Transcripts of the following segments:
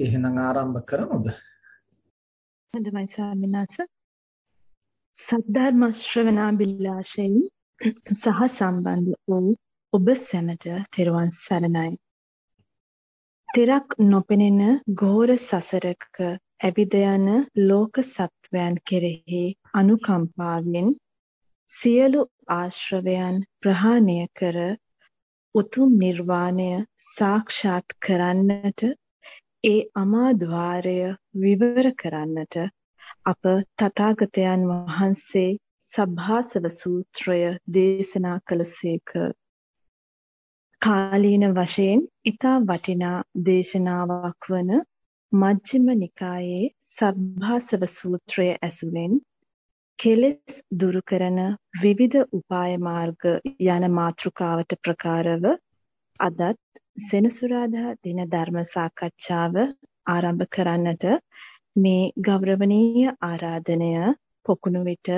එහෙනම් ආරම්භ කරමුද? හොඳයි ස්වාමීන් වහන්සේ. සද්ධර්ම ශ්‍රවණාබිලාෂයෙන් සහ සම්බන්ධ වූ ඔබ සැමට තෙරුවන් සරණයි. තිරක් නොපෙනෙන ගෝර සසරක ඇවිද යන ලෝක සත්වයන් කෙරෙහි අනුකම්පාවෙන් සියලු ආශ්‍රවයන් ප්‍රහාණය කර උතුම් නිර්වාණය සාක්ෂාත් කරන්නට ඒ අමාද්වාරය විවර කරන්නට අප තථාගතයන් වහන්සේ සබ්භාසව සූත්‍රය දේශනා කළසේක. කාලීන වශයෙන් ඊතා වටිනා දේශනාවක් වන මජ්ක්‍ධිම නිකායේ සබ්භාසව සූත්‍රය ඇසුරෙන් කෙලෙස් දුරු කරන විවිධ උපාය මාර්ග යන මාතෘකාවට ප්‍රකාරව අදත් සෙනසුරාදා දින ධර්ම සාකච්ඡාව ආරම්භ කරන්නට මේ ගෞරවනීය ආරාධනය පොකුණු විට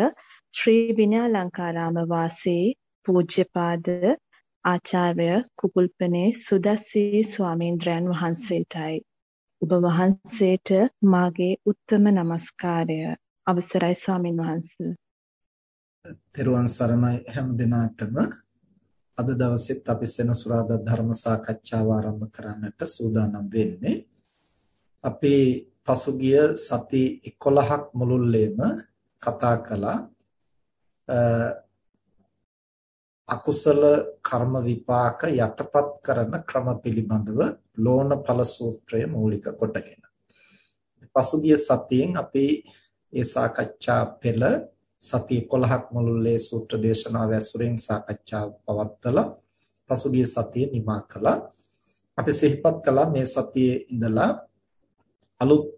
ශ්‍රී විනයාලංකාරාම වාසී පූජ්‍යපාද ආචාර්ය කුකුල්පනේ සුදස්සී ස්වාමීන්ද්‍රයන් වහන්සේටයි. ඔබ වහන්සේට මාගේ උත්තම নমස්කාරය. අවසරයි ස්වාමින් වහන්සේ. තෙරුවන් සරණයි හැම දිනාටම. අද දවසෙත් අපි සෙනසුරාදා ධර්ම සාකච්ඡාව ආරම්භ කරන්නට සූදානම් වෙන්නේ. අපි පසුගිය සති 11ක් මුළුල්ලේම කතා කළා අකුසල කර්ම විපාක යටපත් කරන ක්‍රම පිළිබඳව ලෝණඵල සූත්‍රය මූලික කොටගෙන. පසුගිය සතියෙන් අපි ඒ සාකච්ඡා පෙළ සති 11ක් මුළුල්ලේ සූත්‍ර දේශනාව ඇසුරෙන් සාකච්ඡාව පවත්වලා පසුගිය සතියේ නිමා කළා. අපි සිහිපත් කළා මේ සතියේ ඉඳලා අලුත්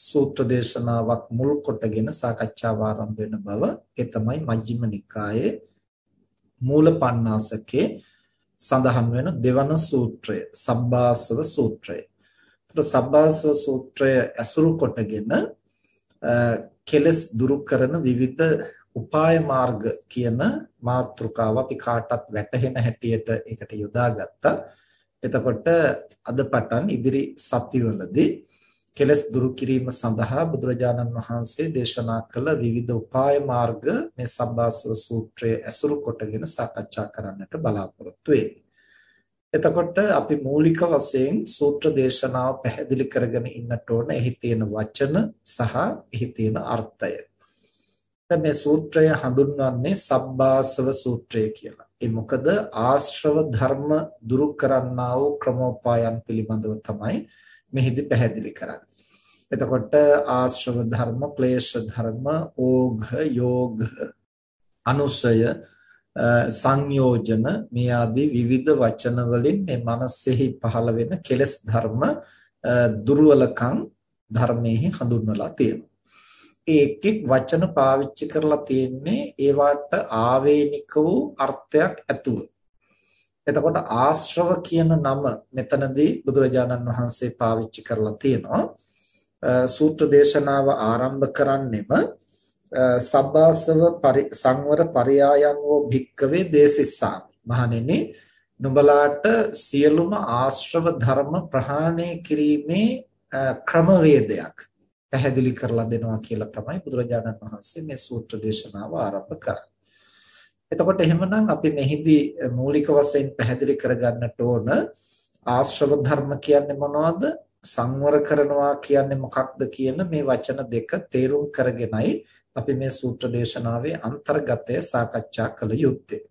සූත්‍ර දේශනාවක් මුල් කොටගෙන සාකච්ඡාව ආරම්භ වෙන බව ඒ තමයි මජ්ක්‍ධිම නිකායේ මූලපණ්ණාසකේ සඳහන් වෙන දෙවන සූත්‍රය සබ්බාසව සූත්‍රය. ඒතර සබ්බාසව සූත්‍රය ඇසුරු කොටගෙන කෙලස් දුරු කරන විවිධ උපාය මාර්ග කියන මාතෘකාව අපි කාටත් වැටහෙන හැටියට ඒකට යොදාගත්තා. එතකොට අද පටන් ඉදිරි සතිවලදී කෙලස් දුරු කිරීම සඳහා බුදුරජාණන් වහන්සේ දේශනා කළ විවිධ උපාය මාර්ග මේ සම්බාසව සූත්‍රයේ ඇසුරු කොටගෙන සාකච්ඡා කරන්නට බලාපොරොත්තු වෙන්නේ. එතකොට අපි මූලික වශයෙන් සූත්‍ර දේශනාව පැහැදිලි කරගෙන ඉන්නට ඕන එහි තියෙන වචන සහ එහි තියෙන අර්ථය. මේ සූත්‍රය හඳුන්වන්නේ සබ්බාසව සූත්‍රය කියලා. ඒ මොකද ආශ්‍රව ධර්ම දුරු කරන්නා වූ ක්‍රමෝපායන් පිළිබඳව තමයි මෙහිදී පැහැදිලි කරන්නේ. එතකොට ආශ්‍රව ධර්ම, ක්ලේශ ධර්ම, ඕඝ, යෝග, අනුසය සංයෝජන මේ ආදී විවිධ වචන වලින් මේ මනසෙහි පහළ වෙන කෙලෙස් ධර්ම දුර්වලකම් ධර්මයේ හඳුන්වලා තියෙනවා. ඒ එක් එක් වචන පාවිච්චි කරලා තියෙන්නේ ඒවට ආවේනික වූ අර්ථයක් ඇතුව. එතකොට ආශ්‍රව කියන නම මෙතනදී බුදුරජාණන් වහන්සේ පාවිච්චි කරලා තියෙනවා. සූත්‍ර දේශනාව ආරම්භ කරන්නෙම සබ්බාසව සංවර පරයායන් වූ භික්කවේ දේසිස්සාමි මහණෙනි නුඹලාට සියලුම ආශ්‍රව ධර්ම ප්‍රහාණය කිරීමේ ක්‍රමවේදයක් පැහැදිලි කරලා දෙනවා කියලා තමයි බුදුරජාණන් වහන්සේ මේ සූත්‍ර දේශනාව ආරම්භ කරන්නේ. එතකොට එහෙමනම් අපි මෙහිදී මූලික වශයෙන් පැහැදිලි කරගන්නට ඕන ආශ්‍රව ධර්ම කියන්නේ මොනවද? සංවර කරනවා කියන්නේ මොකක්ද කියන මේ වචන දෙක තේරුම් කරගෙනයි අපි මේ සූත්‍ර දේශනාවේ අන්තර්ගතය සාකච්ඡා කළ යුත්තේ.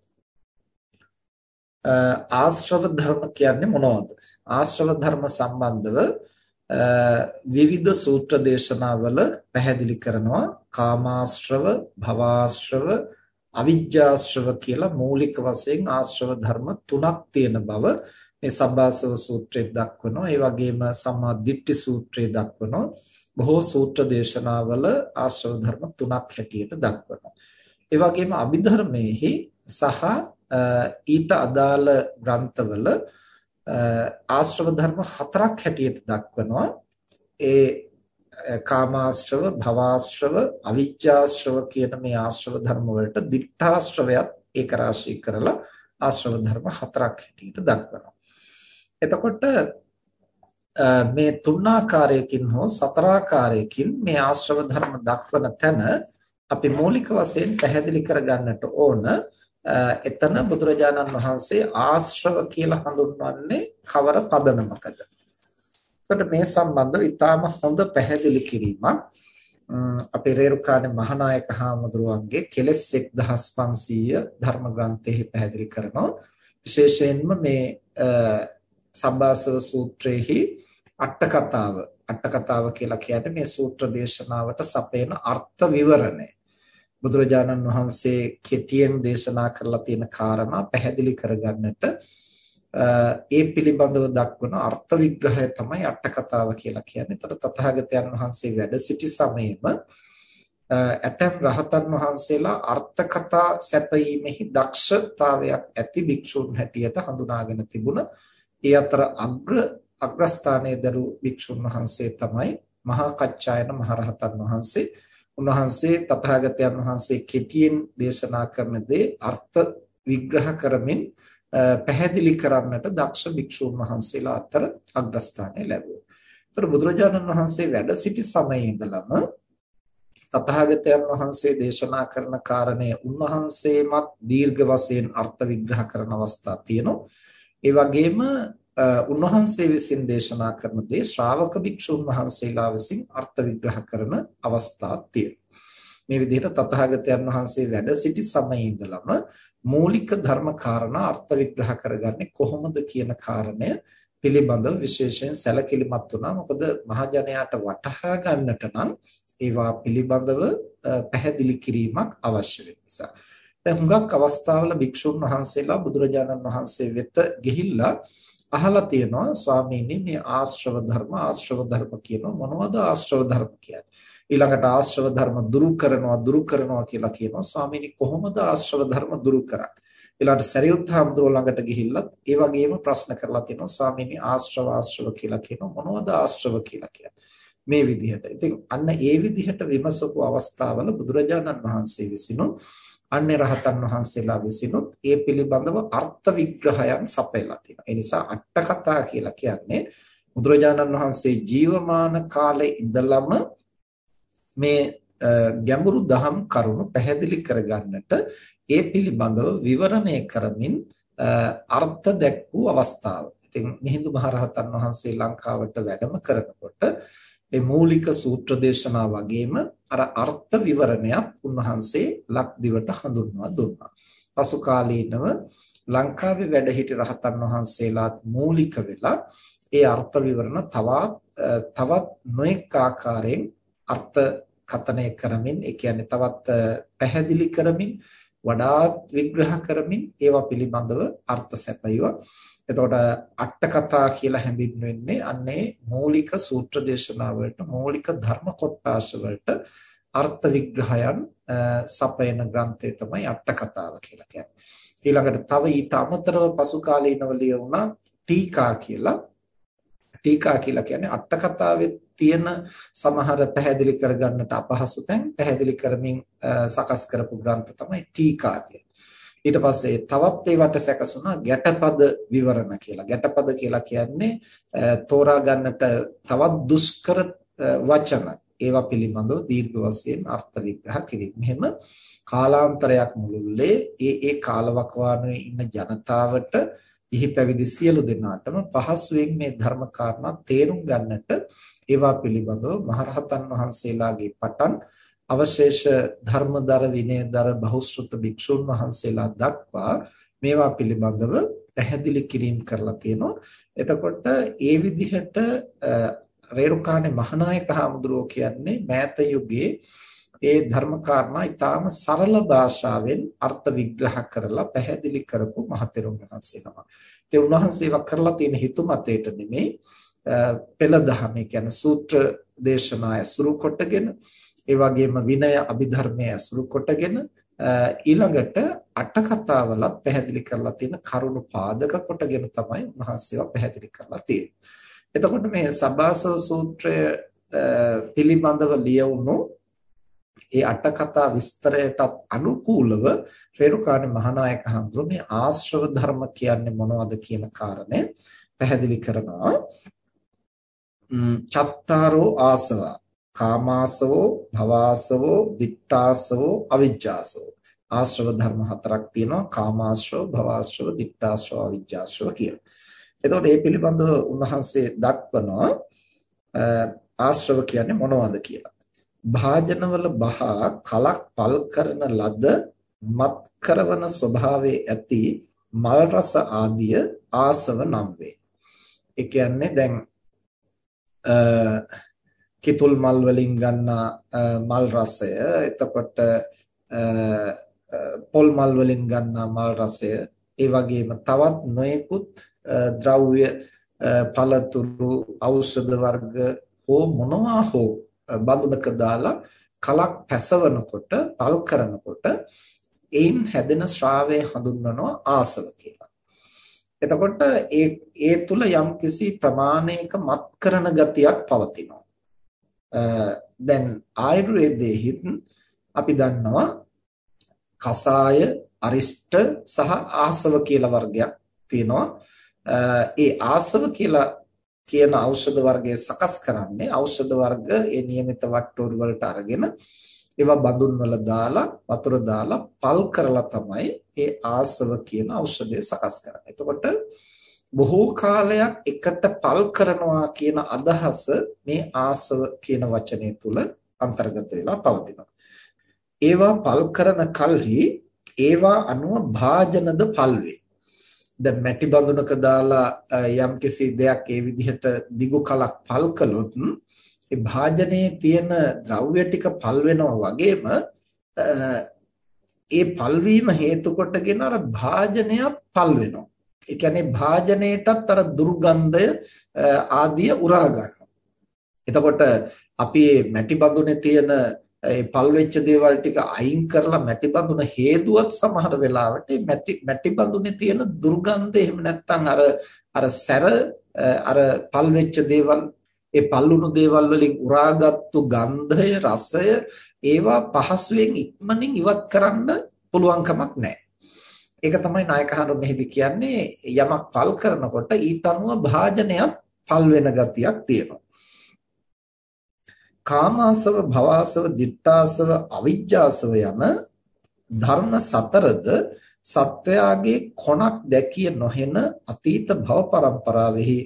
ආශ්‍රව ධර්ම කියන්නේ මොනවද? ආශ්‍රව ධර්ම සම්බන්ධව විවිධ සූත්‍ර දේශනාවල පැහැදිලි කරනවා කාමාශ්‍රව, භවආශ්‍රව, අවිජ්ජාශ්‍රව කියලා මූලික වශයෙන් ආශ්‍රව ධර්ම තුනක් තියෙන බව මේ සබ්බාසව සූත්‍රයේ දක්වනවා. ඒ වගේම සම්මා දිට්ඨි සූත්‍රයේ දක්වනවා. බොහෝ සූත්‍ර දේශනාවල ආශ්‍රව ධර්ම තුනක් හැටියට දක්වනවා. ඒ වගේම අභිධර්මයේහි සහ ඊට අදාළ ග්‍රන්ථවල ආශ්‍රව ධර්ම හතරක් හැටියට දක්වනවා. ඒ කාමාශ්‍රව, භවආශ්‍රව, අවිජ්ජාශ්‍රව කියන මේ ආශ්‍රව ධර්ම වලට දිඨාශ්‍රවයත් ඒක රාශී කරලා ආශ්‍රව ධර්ම හතරක් හැටියට දක්වනවා. එතකොට මේ තුන් ආකාරයකින් හෝ සතර ආකාරයකින් මේ ආශ්‍රව ධර්ම දක්වන තැන අපි මූලික වශයෙන් පැහැදිලි කරගන්නට ඕන. එතන බුදුරජාණන් වහන්සේ ආශ්‍රව කියලා හඳුන්වන්නේ කවර පදනමකද? එතකොට මේ සම්බන්ධව ඊටාම හොඳ පැහැදිලි කිරීමක්. අපේ රේරුකාණේ මහානායක හාමුදුරුවන්ගේ කෙලෙස් 1500 ධර්ම ග්‍රන්ථයේ පැහැදිලි කරනවා. විශේෂයෙන්ම මේ සම්බාසව සූත්‍රයේහි අට කතාව අට කතාව කියලා කියන්නේ මේ සූත්‍ර දේශනාවට සපයන අර්ථ විවරණය බුදුරජාණන් වහන්සේ කෙටියෙන් දේශනා කරලා තියෙන කාරණා පැහැදිලි කරගන්නට ඒ පිළිබඳව දක්වන අර්ථ විග්‍රහය තමයි අට කතාව කියලා කියන්නේ. ඒතර තථාගතයන් වහන්සේ වැඩ සිටි සමයේම ඇතැම් රහතන් වහන්සේලා අර්ථ කතා සැපීමෙහි දක්ෂතාවයක් ඇති භික්ෂුන් හැටියට හඳුනාගෙන තිබුණා. ඒ අතර අග්‍ර අග්‍රස්ථානයේ දරු භික්ෂුන් වහන්සේ තමයි මහා කච්චායන මහරහතන් වහන්සේ. උන්වහන්සේ තථාගතයන් වහන්සේ කෙටියෙන් දේශනා කරන දේ අර්ථ විග්‍රහ කරමින් පැහැදිලි කරන්නට දක්ෂ භික්ෂුන් වහන්සේලා අතර අග්‍රස්ථානය ලැබුවා. ඒතර බුදුරජාණන් වහන්සේ වැඩ සිටි සමයේ ඉඳලම තථාගතයන් වහන්සේ දේශනා කරන කාරණය උන්වහන්සේමත් දීර්ඝ වශයෙන් අර්ථ විග්‍රහ කරන අවස්ථා තියෙනවා. ඒ වගේම උන්වහන්සේ විසින් දේශනා කරන දේ ශ්‍රාවක භික්ෂුන් වහන්සේලා විසින් අර්ථ විග්‍රහ කරන අවස්ථා තියෙනවා. මේ විදිහට තථාගතයන් වහන්සේ වැඩ සිටි සමයේ ඉඳලම මූලික ධර්ම කාරණා අර්ථ විග්‍රහ කරගන්නේ කොහොමද කියන කාරණය පිළිබඳව විශේෂයෙන් සැලකිලිමත් වුණා. මොකද මහජනයාට වටහා ගන්නට නම් ඒවා පිළිබඳව පැහැදිලි කිරීමක් අවශ්‍ය වෙන නිසා. දැන් හුඟක් අවස්ථාවල භික්ෂුන් වහන්සේලා බුදුරජාණන් වහන්සේ වෙත ගිහිල්ලා අහලා තියෙනවා ස්වාමීනි මේ ආශ්‍රව ධර්ම ආශ්‍රව ධර්ම කියනවා. මොනවද ආශ්‍රව ධර්ම කියන්නේ? ඊළඟට ආශ්‍රව ධර්ම දුරු කරනවා දුරු කරනවා කියලා කියනවා. ස්වාමීනි කොහොමද ආශ්‍රව ධර්ම දුරු කරන්නේ? ඊළඟට සරියුත් හාමුදුරුවෝ ළඟට ගිහිල්ලත් ඒ වගේම ප්‍රශ්න කරලා තියෙනවා. ස්වාමීනි ආශ්‍රව ආශ්‍රව කියලා කියනවා. මොනවද ආශ්‍රව කියලා කියන්නේ? මේ විදිහට. ඉතින් අන්න ඒ විදිහට විමසපු අවස්ථාවල බුදුරජාණන් වහන්සේ විසිනුත් අන්නේ රහතන් වහන්සේලා විසිනුත් ඒ පිළිබඳව අර්ථ විග්‍රහයන් සපයලා තියෙනවා. ඒ නිසා අට කතා කියලා කියන්නේ බුදුරජාණන් වහන්සේ ජීවමාන කාලේ ඉඳලම මේ ගැඹුරු දහම් කරුණු පැහැදිලි කරගන්නට ඒ පිළිබඳව විවරණය කරමින් අර්ථ දැක්වූ අවස්ථාව. ඉතින් මිහිඳු මහරහතන් වහන්සේ ලංකාවට වැඩම කරනකොට ඒ මූලික සූත්‍ර දේශනා වගේම අර අර්ථ විවරණයක් උන්වහන්සේ ලක්දිවට හඳුන්වා දුන්නා. පසු කාලීනව ලංකාවේ වැඩ සිටි රහතන් වහන්සේලාත් මූලික වෙලා ඒ අර්ථ විවරණ තවත් තවත් නොඑක ආකාරයෙන් අර්ථ කතනය කරමින් ඒ කියන්නේ තවත් පැහැදිලි කරමින් වඩාත් විග්‍රහ කරමින් ඒවා පිළිබඳව අර්ථ සැපයුවා. එතකොට අට කතා කියලා හැඳින්වෙන්නේ අන්නේ මූලික සූත්‍ර දේශනා වලට මූලික ධර්ම කොටාශ වලට අර්ථ විග්‍රහයන් සපයන ග්‍රන්ථය තමයි අට කතාව කියලා කියන්නේ. ඊළඟට තව ඊට අමතරව පසු කාලීනව ලියුණා ටීකා කියලා. ටීකා කියලා කියන්නේ අට කතාවේ තියෙන සමහර පැහැදිලි කරගන්නට අපහසු තැන් පැහැදිලි කරමින් සකස් කරපු ග්‍රන්ථ තමයි ටීකා කියන්නේ. ඊට පස්සේ තවත් ඒවට සැකසුණා ගැටපද විවරණ කියලා. ගැටපද කියලා කියන්නේ තෝරා ගන්නට තවත් දුෂ්කර වචන. ඒවා පිළිබඳව දීර්ඝ වශයෙන් අර්ථ විග්‍රහ කිරීම. මෙහෙම කාලාන්තරයක් මුළුල්ලේ ඒ ඒ කාලවකවානුවේ ඉන්න ජනතාවට ඉහි පැවිදි සියලු දෙනාටම පහසුවෙන් මේ ධර්ම කාරණා තේරුම් ගන්නට ඒවා පිළිබඳව මහරහතන් වහන්සේලාගේ පටන් අවශේෂ ධර්මදර විනයදර බහුශ්‍රුත භික්ෂුන් වහන්සේලා දක්වා මේවා පිළිබඳව පැහැදිලි කිරීම කරලා තියෙනවා. එතකොට ඒ විදිහට රේරුකාණේ මහානායක හාමුදුරුවෝ කියන්නේ මෑත යුගයේ ඒ ධර්ම කාරණා ඊටාම සරල භාෂාවෙන් අර්ථ විග්‍රහ කරලා පැහැදිලි කරපු මහතෙරුන් වහන්සේ නම. ඒ උන්වහන්සේවක් කරලා තියෙන හිතුමතේට නෙමෙයි පෙළ දහම කියන්නේ සූත්‍ර දේශනා ඇසුරු කොටගෙන ඒ වගේම විනය අභිධර්මයේ ඇසුරු කොටගෙන ඊළඟට අට කතාවලත් පැහැදිලි කරලා තියෙන කරුණු පාදක කොටගෙන තමයි උන්වහන්සේව පැහැදිලි කරලා තියෙන්නේ. එතකොට මේ සබ්බාසව සූත්‍රය පිළිබඳව ලියවුණු ඒ අට කතා විස්තරයටත් අනුකූලව රේරුකාණේ මහානායක හඳුරු මේ ආශ්‍රව ධර්ම කියන්නේ මොනවද කියන කාරණය පැහැදිලි කරනවා. චත්තාරෝ ආසවා කාමාසවෝ භවාසවෝ දිට්ඨාසවෝ අවිජ්ජාසවෝ ආශ්‍රව ධර්ම හතරක් තියෙනවා කාමාශ්‍රව භවාශ්‍රව දිට්ඨාශ්‍රව අවිජ්ජාශ්‍රව කියලා. එතකොට මේ පිළිබඳව උන්වහන්සේ දක්වනවා ආශ්‍රව කියන්නේ මොනවද කියලා. භාජනවල බහා කලක් පල් කරන ලද මත් කරවන ස්වභාවයේ ඇති මල් රස ආදිය ආසව නම් වේ. ඒ කියන්නේ දැන් කිතුල් මල් වලින් ගන්නා මල් රසය එතකොට පොල් මල් වලින් ගන්නා මල් රසය ඒ වගේම තවත් නොයෙකුත් ද්‍රව්‍ය පළතුරු ඖෂධ වර්ග හෝ මොනවා හෝ බඳුනක දාලා කලක් පැසවනකොට පල් කරනකොට එයින් හැදෙන ශ්‍රාවය හඳුන්වනවා ආසව කියලා. එතකොට ඒ ඒ තුල යම්කිසි ප්‍රමාණයක මත් කරන ගතියක් පවතිනවා. දැන් ආයුර්වේදයේත් අපි දන්නවා කසාය අරිෂ්ඨ සහ ආසව කියලා වර්ගයක් තියෙනවා. ඒ ආසව කියලා කියන ඖෂධ වර්ගය සකස් කරන්නේ ඖෂධ වර්ග ඒ નિયમિત වට්ටෝරු වලට අරගෙන ඒවා බඳුන් වල දාලා වතුර දාලා පල් කරලා තමයි ඒ ආසව කියන ඖෂධය සකස් කරන්නේ. එතකොට බොහෝ කාලයක් එකට පල් කරනවා කියන අදහස මේ ආසව කියන වචනය තුල අන්තර්ගත වෙලා පවතිනවා. ඒවා පල් කරන කල්හි ඒවා අනුව භාජනද පල් වේ. දැන් මැටි බඳුනක දාලා යම්කිසි දෙයක් ඒ විදිහට දිගු කලක් පල් කළොත් ඒ භාජනයේ තියෙන ද්‍රව්‍ය ටික පල් වෙනවා වගේම ඒ පල්වීම හේතු කොටගෙන අර භාජනයත් පල් වෙනවා. ඒ කියන්නේ භාජනයටත් අර දුර්ගන්ධය ආදිය උරා ගන්නවා. එතකොට අපි මැටි බඳුනේ තියෙන ඒ පල් වෙච්ච දේවල් ටික අයින් කරලා මැටි බඳුන හේදුවත් සමහර වෙලාවට මැටි මැටි බඳුනේ තියෙන දුර්ගන්ධය එහෙම නැත්නම් අර අර සැර අර පල් වෙච්ච දේවල් ඒ පල්ලුණු දේවල් වලින් උරාගත්තු ගන්ධය රසය ඒවා පහසුවෙන් ඉක්මනින් ඉවත් කරන්න පුළුවන් කමක් නැහැ. ඒක තමයි නායකහරු මෙහිදී කියන්නේ යමක් පල් කරනකොට ඊට අනුව භාජනයක් පල් වෙන ගතියක් තියෙනවා. කාමාසව භවාසව දිට්ඨාසව අවිජ්ජාසව යන ධර්ම සතරද සත්වයාගේ කොනක් දැකිය නොහෙන අතීත භව පරම්පරාවෙහි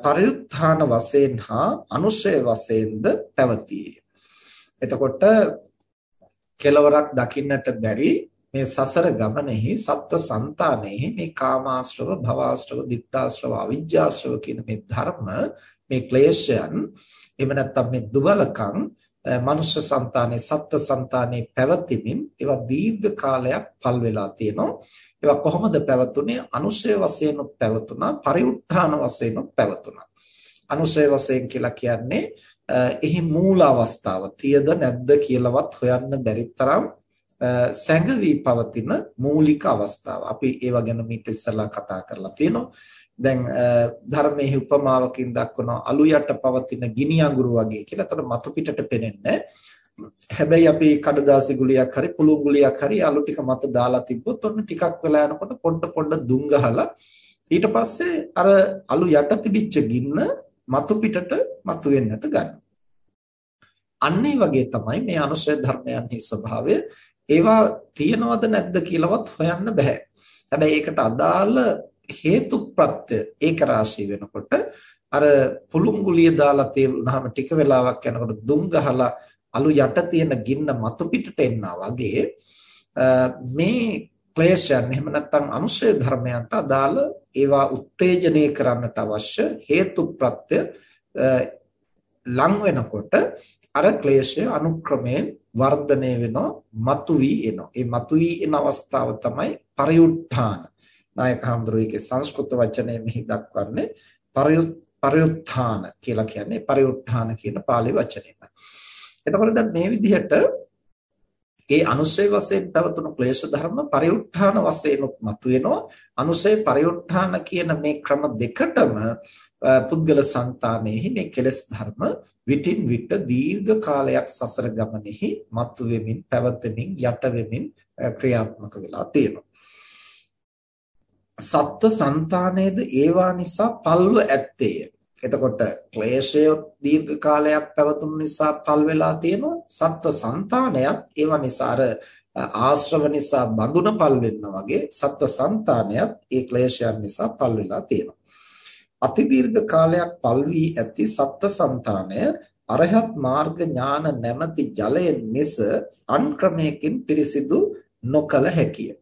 පරිඋත්ථාන වශයෙන් හා අනුශය වශයෙන්ද පැවතියේ. එතකොට කෙලවරක් දකින්නට බැරි මේ සසර ගමනේහි සත්ව సంతානෙහි මේ කාමාශ්‍රව භවආශ්‍රව දිට්ඨාශ්‍රව අවිජ්ජාශ්‍රව කියන මේ ධර්ම මේ ක්ලේශයන් එහෙම නැත්නම් මේ දුබලකම් මනුෂ්‍ය సంతානේ සත්ත්ව సంతානේ පැවතිමින් ඒවා දීර්ඝ කාලයක් පල් වෙලා තියෙනවා ඒවා කොහොමද පැවතුනේ අනුශය වශයෙන් පැවතුණා පරිඋත්ථාන වශයෙන් පැවතුණා අනුශය වශයෙන් කියලා කියන්නේ එහි මූල අවස්ථාව තියද නැද්ද කියලාවත් හොයන්න බැරි තරම් සැඟවි පවතින මූලික අවස්ථාව. අපි ඒව ගැන මීට ඉස්සෙල්ලා කතා කරලා තියෙනවා. දැන් ධර්මයේ උපමාවකින් දක්වන අලු යට පවතින ගිනි අඟුරු වගේ කියලා. එතකොට මතු පිටට පෙනෙන්නේ හැබැයි අපි කඩදාසි ගුලියක් හරි පුළුන් ගුලියක් හරි අලු ටික මත දාලා තිබ්බොත් ඔන්න ටිකක් වෙලා යනකොට පොඩ පොඩ දුම් ගහලා ඊට පස්සේ අර අලු යට තිබිච්ච ගින්න මතු පිටට මතු වෙන්නට ගන්නවා. අන්න ඒ වගේ තමයි මේ අනුශය ධර්මයන්හි ස්වභාවය ඒවා තියනවද නැද්ද කියලාවත් හොයන්න බෑ. හැබැයි ඒකට අදාළ හේතු ප්‍රත්‍ය ඒක රාශී වෙනකොට අර පුළුංගුලිය දාලා තේරුනහම ටික වෙලාවක් යනකොට දුම් ගහලා අලු යට තියෙන ගින්න මතු පිටට එන්නා වගේ මේ ක්ලේශයන් එහෙම නැත්නම් අනුශය ධර්මයන්ට අදාළ ඒවා උත්තේජනය කරන්නට අවශ්‍ය හේතු ප්‍රත්‍ය ලං වෙනකොට අර ක්ලේශය අනුක්‍රමයෙන් වර්ධනය වෙනවා මතුවී එනවා. ඒ මතුවී එන අවස්ථාව තමයි පරිඋත්ථාන. නායක හඳුරුවේගේ සංස්කෘත වචනය මෙහි දක්වන්නේ පරිඋත්ථාන කියලා කියන්නේ පරිඋත්ථාන කියන pāli වචනයයි. එතකොට දැන් මේ විදිහට ඒ අනුසය වශයෙන් පැවතුණු ක්ලේශ ධර්ම පරිඋත්ථාන වශයෙන් මතුවෙනවා අනුසය පරිඋත්ථාන කියන මේ ක්‍රම දෙකටම පුද්ගල సంతානෙහි මේ කෙලෙස් ධර්ම විටින් විට දීර්ඝ කාලයක් සසර ගමනේහි මතුවෙමින් පැවතෙමින් යට වෙමින් ක්‍රියාත්මක වෙලා තියෙනවා සත්ව సంతානයේද ඒවා නිසා පල්ව ඇත්තේය. එතකොට ක්ලේශය දීර්ඝ කාලයක් පැවතුණු නිසා පල් වෙලා තියෙනවා. සත්ව సంతානයත් ඒවා නිසා ආශ්‍රව නිසා බඳුන පල් වෙනවා වගේ සත්ව సంతානයත් ඒ ක්ලේශයන් නිසා පල් වෙලා තියෙනවා. අති දීර්ඝ කාලයක් පල් වී ඇති සත්ව సంతානය අරහත් මාර්ග ඥාන නැමැති ජලයෙන් මිස අන් ක්‍රමයකින් පිරිසිදු නොකල හැකිය.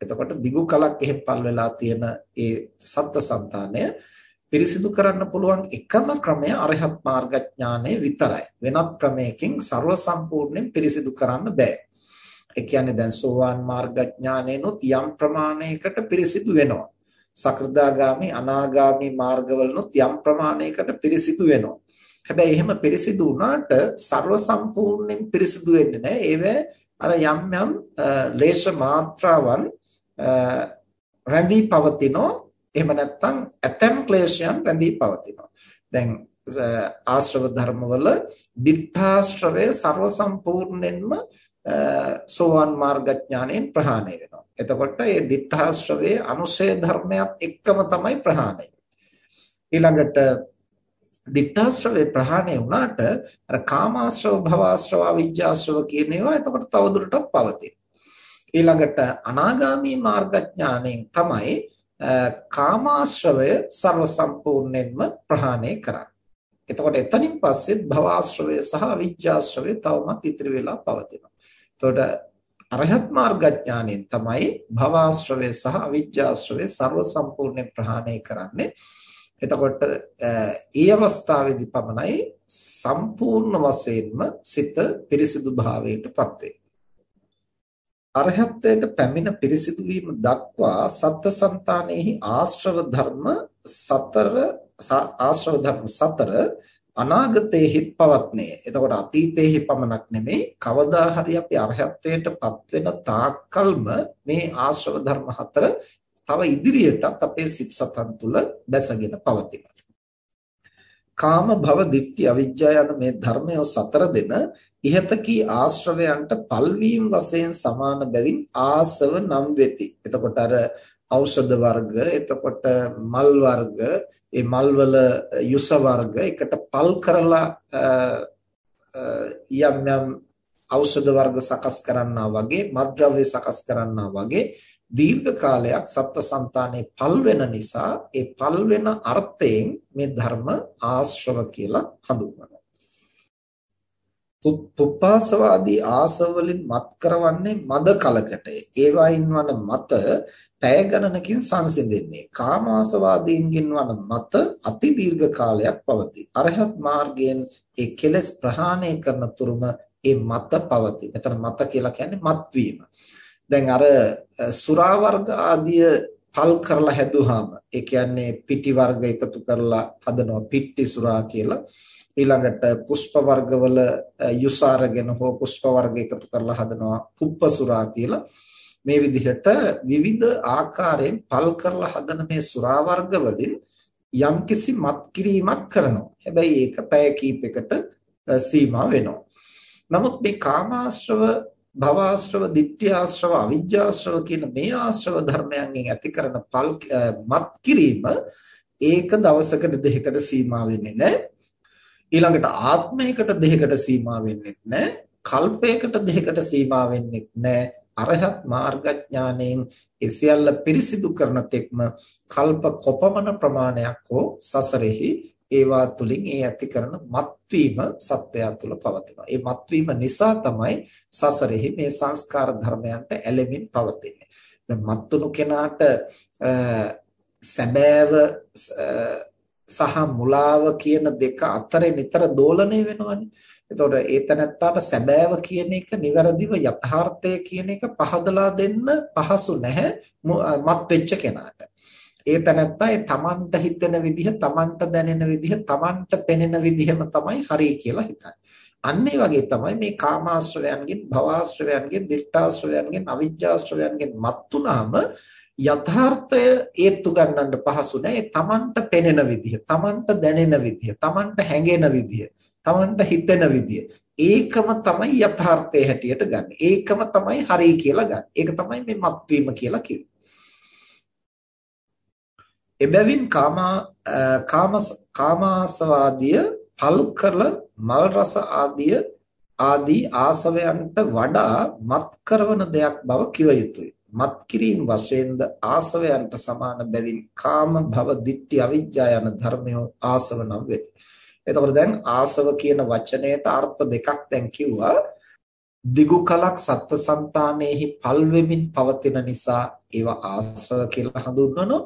එතකොට දිගු කලක් එහෙ පල් වෙලා තියෙන ඒ සත්ව సంతානය පිරිසිදු කරන්න පුළුවන් එකම ක්‍රමය අරහත් මාර්ගඥානය විතරයි. වෙනත් ක්‍රමයකින් ਸਰව සම්පූර්ණයෙන් පිරිසිදු කරන්න බෑ. ඒ කියන්නේ දැන් සෝවාන් මාර්ගඥානෙනොත් යම් ප්‍රමාණයකට පිරිසිදු වෙනවා. සකෘදාගාමි අනාගාමි මාර්ගවලනොත් යම් ප්‍රමාණයකට පිරිසිදු වෙනවා. හැබැයි එහෙම පිරිසිදු වුණාට ਸਰව සම්පූර්ණයෙන් පිරිසිදු වෙන්නේ නැහැ. ඒව අර යම් යම් ලේෂ මාත්‍රාවන් රැඳී පවතිනෝ එහෙම නැත්නම් ඇතම් ක්ලේශයන් රැඳී පවතිනවා. දැන් ආශ්‍රව ධර්මවල දිඨාශ්‍රවය ਸਰව සම්පූර්ණයෙන්ම සෝවාන් මාර්ගඥාණයෙන් ප්‍රහාණය වෙනවා. එතකොට මේ දිඨාශ්‍රවයේ අනුශය ධර්මයක් එක්කම තමයි ප්‍රහාණය. ඊළඟට දිඨාශ්‍රවේ ප්‍රහාණය වුණාට අර කාමාශ්‍රව භවආශ්‍රව අවිජ්ජාශ්‍රව කියන ඒවා එතකොට තවදුරටත් පවතින. ඊළඟට අනාගාමී මාර්ගඥාණයෙන් තමයි කාමාශ්‍රවය ਸਰව සම්පූර්ණයෙන්ම ප්‍රහාණය කරන්නේ. එතකොට එතනින් පස්සෙත් භවආශ්‍රවය සහ විජ්ජාශ්‍රවය තවමත් ඉතිරි වෙලා පවතිනවා. එතකොට අරහත් මාර්ගඥාණයෙන් තමයි භවආශ්‍රවය සහ අවිජ්ජාශ්‍රවය ਸਰව සම්පූර්ණයෙන් ප්‍රහාණය කරන්නේ. එතකොට ඒ අවස්ථාවේදී පමණයි සම්පූර්ණ වශයෙන්ම සිත පිරිසිදු භාවයටපත් වෙන්නේ. අරහත්ත්වයට පැමිණ පිරිසිදු වීම දක්වා සත්ත්ව సంతානෙහි ආශ්‍රව ධර්ම සතර ආශ්‍රව ධර්ම සතර අනාගතයේහි පවත්නේ. එතකොට අතීතයේහි පමණක් නෙමෙයි කවදා හරි අපි අරහත්ත්වයටපත් වෙන තාක්කල්ම මේ ආශ්‍රව ධර්ම හතර තව ඉදිරියටත් අපේ සිත් සතන් තුල දැසගෙන පවතිනවා. කාම භව දිට්ඨි අවිජ්ජා යන මේ ධර්මය සතර දෙන ඉහත කී ආශ්‍රවයන්ට පල්වීම වශයෙන් සමාන බැවින් ආසව නම් වෙති. එතකොට අර ඖෂධ වර්ග, එතකොට මල් වර්ග, ඒ මල් වල යුස වර්ග එකට පල් කරලා යම් යම් ඖෂධ වර්ග සකස් කරන්නා වගේ, මත්ද්‍රව්‍ය සකස් කරන්නා වගේ දීර්ඝ කාලයක් සත්ත්වසන්තානේ පල් වෙන නිසා ඒ පල් වෙන අර්ථයෙන් මේ ධර්ම ආශ්‍රව කියලා හඳුන්වනවා. පුප්පාසවාදී ආසව වලින් මත් කරවන්නේ මද කලකට. ඒවායින් වන මත පැය ගණනකින් සංසිඳෙන්නේ. කාමාසවාදීන්ගෙන් වන මත අති දීර්ඝ කාලයක් පවතී. අරහත් මාර්ගයෙන් ඒ කෙලෙස් ප්‍රහාණය කරන තුරුම ඒ මත පවතී. මෙතන මත කියලා කියන්නේ මත්වීම. දැන් අර සුරා වර්ග ආදිය පල් කරලා හැදුවාම ඒ කියන්නේ පිටි වර්ග එකතු කරලා හදනවා පිට්ටි සුරා කියලා. ඊළඟට පුෂ්ප වර්ගවල යුසාරගෙන හෝ පුෂ්ප වර්ග එකතු කරලා හදනවා පුප්ප සුරා කියලා. මේ විදිහට විවිධ ආකාරයෙන් පල් කරලා හදන මේ සුරා වර්ග වලින් යම්කිසි මත් කිරීමක් කරනවා. හැබැයි ඒක පැය කීපයකට සීමා වෙනවා. නමුත් මේ කාමාශ්‍රව භවආශ්‍රව, ditthියාශ්‍රව, අවිජ්ජාශ්‍රව කියන මේ ආශ්‍රව ධර්මයන්ගෙන් ඇති කරන පල් මත් කිරීම ඒක දවසකට දෙකකට සීමා වෙන්නේ නැහැ. ඊළඟට ආත්මයකට දෙකකට සීමා වෙන්නේ නැහැ. කල්පයකට දෙකකට සීමා වෙන්නේ නැහැ. අරහත් මාර්ගඥාණයෙන් ඒ සියල්ල පිරිසිදු කරන තෙක්ම කල්ප කොපමණ ප්‍රමාණයක් හෝ සසරෙහි ඒවා තුලින් ඒ ඇති කරන මත්වීම සත්‍යය තුල පවතිනවා. ඒ මත්වීම නිසා තමයි සසරෙහි මේ සංස්කාර ධර්මයන්ට ඇලෙමින් පවතින්නේ. දැන් මත්තුණු කෙනාට සැබෑව සහ මුලාව කියන දෙක අතරේ නිතර දෝලණය වෙනවනේ. එතකොට ඒ තැනත්තාට සැබෑව කියන එක નિවරදිව යථාර්ථය කියන එක පහදලා දෙන්න පහසු නැහැ මත් වෙච්ච කෙනාට. ඒ තැනත්තා ඒ තමන්ට හිතෙන විදිහ, තමන්ට දැනෙන විදිහ, තමන්ට පෙනෙන විදිහම තමයි හරි කියලා හිතන්නේ. අන්න ඒ වගේ තමයි මේ කාමාශ්‍රවයන්ගෙන්, භවආශ්‍රවයන්ගෙන්, දිඨාශ්‍රවයන්ගෙන්, අවිජ්ජාශ්‍රවයන්ගෙන් මත්තුනාම යථාර්ථය ඒත්තු ගන්නන්න පහසු නෑ. ඒ තමන්ට පෙනෙන විදිහ, තමන්ට දැනෙන විදිහ, තමන්ට හැඟෙන විදිහ, තමන්ට හිතෙන විදිහ ඒකම තමයි යථාර්ථයේ හැටියට ගන්න. ඒකම තමයි හරි කියලා ගන්න. ඒක තමයි මේ මත්වීම කියලා කිව්වේ. එබැවින් කාමා කාම කාමාසවාදිය පල් කරල මල් රස ආදිය ආදී ආසවයන්ට වඩා මත් කරන දෙයක් බව කිව යුතුය. මත් කිරීම වශයෙන්ද ආසවයන්ට සමාන බැවින් කාම භව දිට්ඨි අවිජ්ජා යන ධර්මය ආසව නම් වෙති. එතකොට දැන් ආසව කියන වචනයට අර්ථ දෙකක් දැන් කිව්වා. දිගු කලක් සත්වසන්තානෙහි පල් වෙමින් පවතින නිසා ඒවා ආසව කියලා හඳුන්වනවා.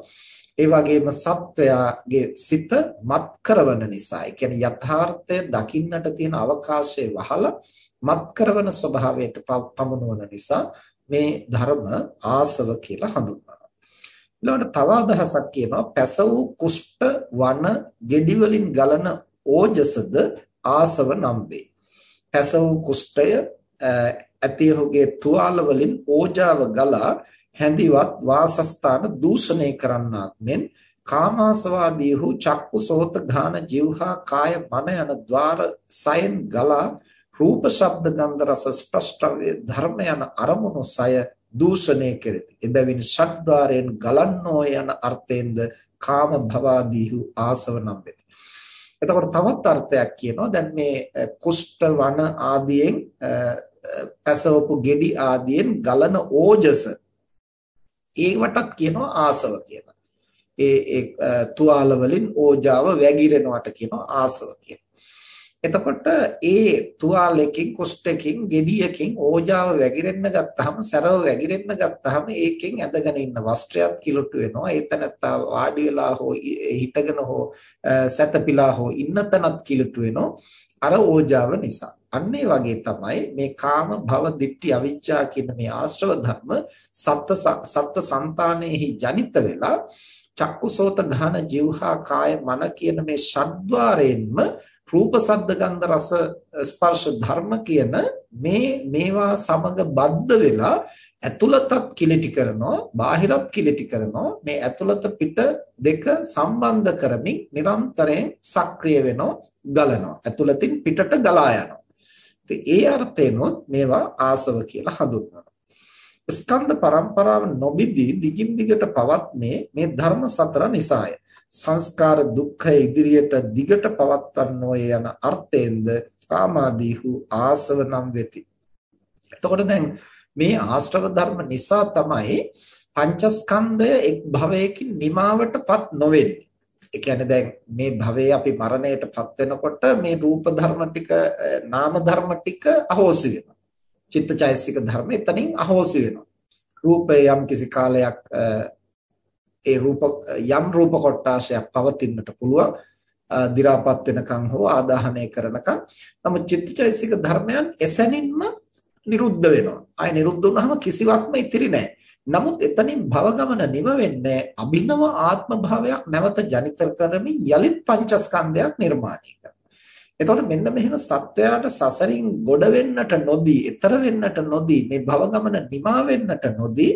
ඒ වගේම සත්වයාගේ සිත මත් කරවන නිසා ඒ කියන්නේ යථාර්ථය දකින්නට තියෙන අවකාශය වහලා මත් කරවන ස්වභාවයට පමුණවන නිසා මේ ධර්ම ආසව කියලා හඳුන්වනවා. ඊළඟට තව අදහසක් කියනවා පැස වූ කුෂ්ඨ වන ගෙඩි වලින් ගලන ඕජසද ආසව නම් වේ. පැස වූ කුෂ්ඨය ඇති ඔහුගේ තුවාල වලින් ඕජාව ගලා හැඳිවත් වාසස්ථාන දූෂණය කරන්නාක් මෙන් කාමාසවාදී වූ චක්කු සෝත ඝාන જીවහා කාය මන යන ద్వාර සයෙන් ගලා රූප ශබ්ද ගන්ධ රස ස්ප්‍රෂ්ඨ ධර්ම යන අරමුණු සය දූෂණය කෙරෙති. එබැවින් ෂඩ්වාරයෙන් ගලන්නෝ යන අර්ථයෙන්ද කාම භවාදී වූ ආසව නම් වෙති. එතකොට තවත් අර්ථයක් කියනවා දැන් මේ කුෂ්ඨ වන ආදියෙන් පැසවපු ගෙඩි ආදියෙන් ගලන ඕජස ඒවටත් කියනවා ආසව කියලා. ඒ ඒ තුවාල වලින් ඕජාව වැగిරෙනවට කියනවා ආසව කියලා. එතකොට ඒ තුවාලයකින් කුෂ්ඨකින් ගෙඩියකින් ඕජාව වැగిරෙන්න ගත්තාම සරව වැగిරෙන්න ගත්තාම ඒකෙන් ඇදගෙන ඉන්න වස්ත්‍රයත් කිලුට වෙනවා ඒ තනත්තා වාඩි වෙලා හෝ හිටගෙන හෝ සැතපීලා හෝ ඉන්න තනත් කිලුට වෙනවා අර ඕජාව නිසා. අන්න වගේ තමයි මේ කාම භව දිට්ඨි අවිජ්ජා කියන මේ ආශ්‍රව ධර්ම සත්ත සත්ත సంతානෙහි ජනිත වෙලා චක්කුසෝත ඝාන જીවහා කාය මන කියන මේ ෂඩ්්වාරයෙන්ම රූප සද්ද ගන්ධ රස ස්පර්ශ ධර්ම කියන මේ මේවා සමග බද්ධ වෙලා ඇතුළතත් කිලිටි කරනවා බාහිරත් කිලිටි කරනවා මේ ඇතුළත පිට දෙක සම්බන්ධ කරමින් නිරන්තරයෙන් සක්‍රිය වෙනවා ගලනවා ඇතුළතින් පිටට ගලා යනවා ඒ අර්ථයෙන්ොත් මේවා ආසව කියලා හඳුන්වනවා. ස්කන්ධ පරම්පරාව නොබිදී දිගින් දිගට පවත්නේ මේ ධර්ම සතර නිසාය. සංස්කාර දුක්ඛ ඉදිරියට දිගට පවත්වන්නෝ යන අර්ථයෙන්ද කාමාදීහු ආසව නම් වෙති. එතකොට දැන් මේ ආශ්‍රව ධර්ම නිසා තමයි පංචස්කන්ධය එක් භවයකින් නිමාවටපත් නොවෙන්නේ. ඒ කියන්නේ දැන් මේ භවයේ අපි මරණයටපත් වෙනකොට මේ රූප ධර්ම ටික නාම ධර්ම ටික අහෝසි වෙනවා. චිත්තචෛසික ධර්ම එතනින් අහෝසි වෙනවා. රූපය යම් කිසි කාලයක් ඒ රූප යම් රූප කොටාශයක් පවතින්නට පුළුවන්. දි รา පත් වෙනකන් හෝ ආදාහනය කරනකන් නමුත් චිත්තචෛසික ධර්මයන් එසැනින්ම නිරුද්ධ වෙනවා. ආය නිරුද්ධ වුණාම කිසිවක්ම ඉතිරි නැහැ. නමුත් එතනින් භව ගමන නිම වෙන්නේ අභිනව ආත්ම භාවයක් නැවත ජනිත කරමින් යලිත් පංචස්කන්ධයක් නිර්මාණය කරනවා. එතකොට මෙන්න මෙහෙම සත්වයාට සසරින් ගොඩ වෙන්නට නොදී, ඈතර වෙන්නට නොදී, මේ භව ගමන නිමා වෙන්නට නොදී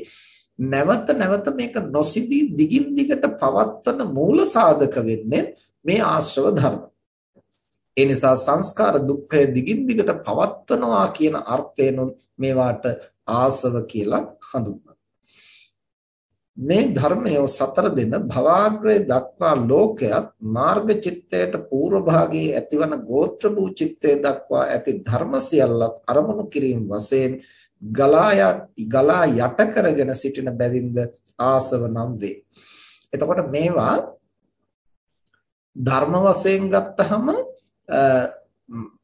නැවත නැවත මේක නොසිදී දිගින් දිගට පවත්වන මූල සාධක වෙන්නේ මේ ආශ්‍රව ධර්ම. ඒ නිසා සංස්කාර දුක්ඛය දිගින් දිගට පවත්වනවා කියන අර්ථයෙන් මේවාට ආසව කියලා හඳුන්වනවා. මේ ධර්මය සතර දෙන භවාග්‍රය දක්වා ලෝකයක් මාර්ග චිත්තයට పూర్ව භාගයේ ඇතිවන ගෝත්‍ර භූ චිත්තය දක්වා ඇති ධර්ම සියල්ලත් අරමුණු කිරීම වශයෙන් ගලා ගලා යට කරගෙන සිටින බැවින්ද ආසව නම් වේ. එතකොට මේවා ධර්ම වශයෙන් ගත්තහම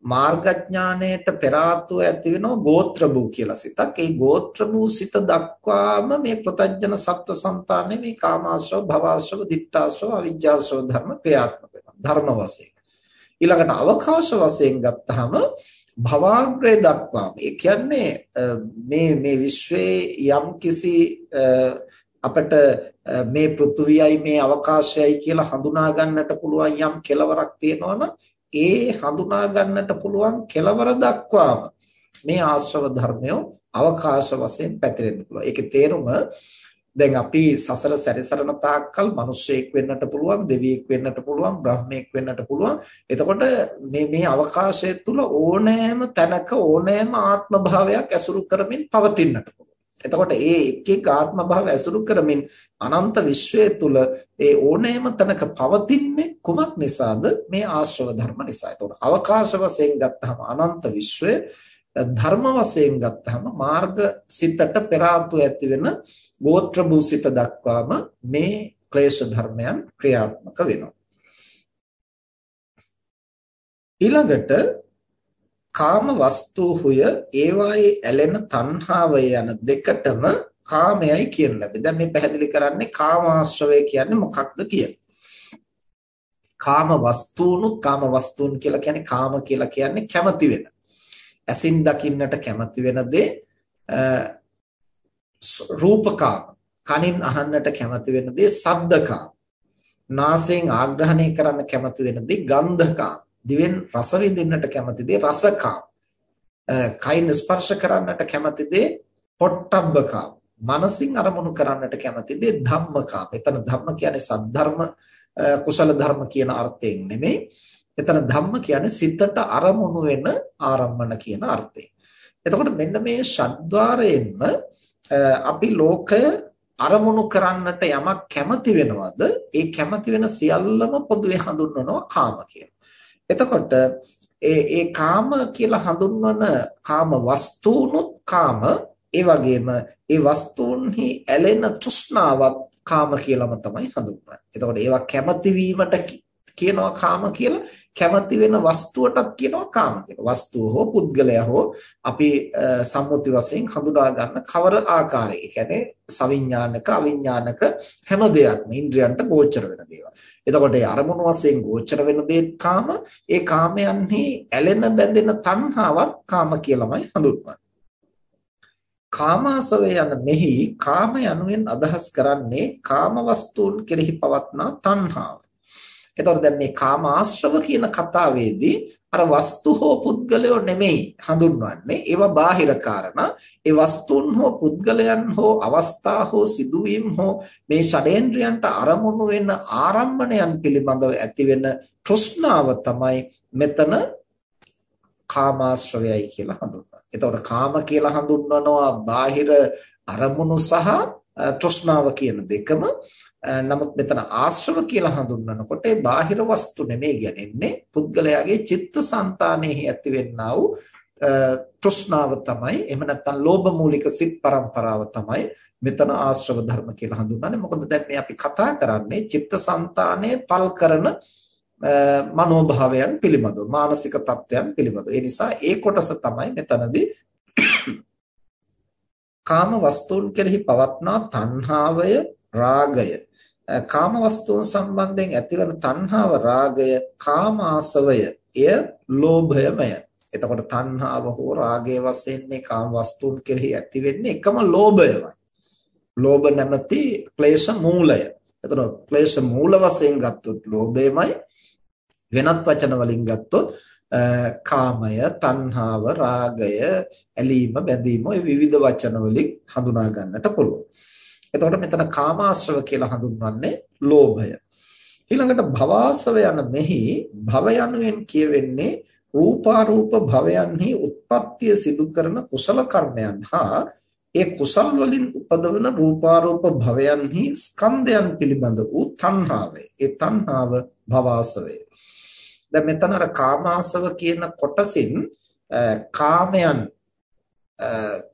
මාර්ගඥාණයට පෙර ආත්ව ඇති වෙනවා ගෝත්‍ර භූ කියලා සිතක්. ඒ ගෝත්‍ර භූ සිත දක්වාම මේ ප්‍රතඥ සත්ව సంతානේ මේ කාමාශ්‍රව, භවආශ්‍රව, දිට්ඨාශ්‍රව, අවිජ්ජාශ්‍රව ධර්ම ක්‍රියාත්මක වෙනවා. ධර්ම වශයෙන්. ඊළඟට අවකාශ වශයෙන් ගත්තාම භවාග්‍රය දක්වාම ඒ කියන්නේ මේ මේ විශ්වයේ යම් කිසි අපිට මේ පෘථුවියයි මේ අවකාශයයි කියලා හඳුනා ගන්නට පුළුවන් යම් කෙලවරක් තියෙනවනම් ඒ හඳුනා ගන්නට පුළුවන් කෙලවර දක්වාම මේ ආශ්‍රව ධර්මය අවකාශ වශයෙන් පැතිරෙන්න පුළුවන්. ඒකේ තේරුම දැන් අපි සසල සැරිසරන තාක්කල් මිනිසෙක් වෙන්නට පුළුවන්, දෙවියෙක් වෙන්නට පුළුවන්, බ්‍රහ්මෙක් වෙන්නට පුළුවන්. එතකොට මේ මේ අවකාශය තුල ඕනෑම තැනක ඕනෑම ආත්ම භාවයක් ඇසුරු කරමින් පවතින්නට පුළුවන්. එතකොට ඒ එක් එක් ආත්ම භාව ඇසුරු කරමින් අනන්ත විශ්වය තුල ඒ ඕනෑම තැනක පවතින්නේ කුමක් නිසාද මේ ආශ්‍රව ධර්ම නිසා. එතකොට අවකාශ වශයෙන් ගත්තහම අනන්ත විශ්වය ධර්ම වශයෙන් ගත්තහම මාර්ග සිතට පෙර ඇති වෙන ගෝත්‍ර භූසිත දක්වාම මේ ක්ලේශ ධර්මයන් ක්‍රියාත්මක වෙනවා. ඊළඟට කාම වස්තුහුය ඒවායේ ඇලෙන තණ්හාව යන දෙකටම කාමයයි කියන ලැබෙ. දැන් මේ පැහැදිලි කරන්නේ කාමාශ්‍රවය කියන්නේ මොකක්ද කියලා. කාම වස්තුනුත් කාම වස්තුන් කියලා කියන්නේ කාම කියලා කියන්නේ කැමති වෙන. ඇසින් දකින්නට කැමති වෙන දේ රූපකාම. කනින් අහන්නට කැමති වෙන දේ ශබ්දකාම. නාසයෙන් ආග්‍රහණය කරන්න කැමති වෙන දේ ගන්ධකාම. දිවෙන් රස විඳින්නට කැමති දේ රසකාම. කයින් ස්පර්ශ කරන්නට කැමති දේ පොට්ටබ්බකාම. මනසින් අරමුණු කරන්නට කැමති දේ ධම්මකාම. එතන ධම්ම කියන්නේ සද්ධර්ම කුසල ධර්ම කියන අර්ථයෙන් නෙමෙයි. එතන ධම්ම කියන්නේ සිතට අරමුණු වෙන ආරම්මන කියන අර්ථයෙන්. එතකොට මෙන්න මේ ෂඩ්්වාරයෙන්ම අපි ලෝකය අරමුණු කරන්නට යමක් කැමති වෙනවද ඒ කැමති වෙන සියල්ලම පොදුවේ හඳුන්වනවා කාම කියලා. එතකොට ඒ ඒ කාම කියලා හඳුන්වන කාම වස්තුනුත් කාම ඒ වගේම ඒ වස්තුන්හි ඇලෙන තෘෂ්ණාවත් කාම කියලාම තමයි හඳුන්වන්නේ. එතකොට ඒවා කැමති වීමට කියනවා කාම කියලා කැමති වෙන වස්තුවටත් කියනවා කාම කියලා. වස්තුව හෝ පුද්ගලයා හෝ අපි සම්මුති වශයෙන් හඳුනා ගන්න කවර ආකාරයක. ඒ කියන්නේ සවිඥානික අවිඥානික හැම දෙයක්ම ඉන්ද්‍රයන්ට ගෝචර වෙන දේවල්. එතකොට ඒ අරමුණු වශයෙන් ගෝචර වෙන දේ කාම, ඒ කාමයන්හි ඇලෙන බැඳෙන තණ්හාවත් කාම කියලාමයි හඳුන්වන්නේ. කාමාසව යන මෙහි කාම යනුවෙන් අදහස් කරන්නේ කාම වස්තුන් කෙරෙහි පවත්නා තණ්හාව. එතකොට දැන් මේ කාම ආශ්‍රව කියන කතාවේදී අර වස්තු හෝ පුද්ගලයෝ නෙමෙයි හඳුන්වන්නේ. ඒවා බාහිර කාරණා. ඒ වස්තුන් හෝ පුද්ගලයන් හෝ අවස්ථා හෝ සිදුවීම් හෝ මේ ෂඩේන්ද්‍රයන්ට අරමුණු වෙන ආරම්මණයන් පිළිබඳව ඇතිවෙන තෘෂ්ණාව තමයි මෙතන කාමාශ්‍රවයයි කියලා හඳුන්වන්නේ. එතකොට කාම කියලා හඳුන්වනවා බාහිර අරමුණු සහ තෘෂ්ණාව කියන දෙකම. නමුත් මෙතන ආශ්‍රව කියලා හඳුන්වනකොට ඒ බාහිර වස්තු නෙමෙයි ගැනෙන්නේ. පුද්ගලයාගේ චිත්තසංතානෙහි ඇතිවෙනා වූ තෘෂ්ණාව තමයි. එහෙම නැත්නම් ලෝභ මූලික සිත් પરම්පරාව තමයි මෙතන ආශ්‍රව ධර්ම කියලා හඳුන්වන්නේ. මොකද දැන් මේ අපි කතා කරන්නේ චිත්තසංතානයේ පල් කරන මනෝභාවයන් පිළිබඳව මානසික තත්ත්වයන් පිළිබඳව. ඒ නිසා ඒ කොටස තමයි මෙතනදී කාම වස්තුන් කෙරෙහි පවත්නා තණ්හාවය රාගය කාම වස්තුන් සම්බන්ධයෙන් ඇතිවන තණ්හාව රාගය කාම ආසවය එය ලෝභයමය. එතකොට තණ්හාව හෝ රාගය වශයෙන් මේ කාම වස්තුන් කෙරෙහි ඇති වෙන්නේ එකම ලෝභයමයි. ලෝභ නැමැති ක්ලේශ මූලය. එතකොට ක්ලේශ මූල වශයෙන් ගත්තොත් ලෝභයමයි. වෙනත් වචන වලින් ගත්තොත් කාමය, තණ්හාව, රාගය, ඇලීම, බැඳීම ඔය විවිධ වචන වලින් හඳුනා ගන්නට පුළුවන්. එතකොට මෙතන කාමාශ්‍රව කියලා හඳුන්වන්නේ ලෝභය. ඊළඟට භවාසව යන මෙහි භව යනුවෙන් කියවෙන්නේ රූපාරූප භවයන්හි උත්පත්තිය සිදු කරන කුසල කර්මයන් හා ඒ කුසල් වලින් උපදවන රූපාරූප භවයන්හි ස්කන්ධයන් පිළිබඳ වූ තණ්හාවයි. ඒ තණ්හාව භවාසවය. දැන් මෙතන අර කාමාසව කියන කොටසින් කාමයන්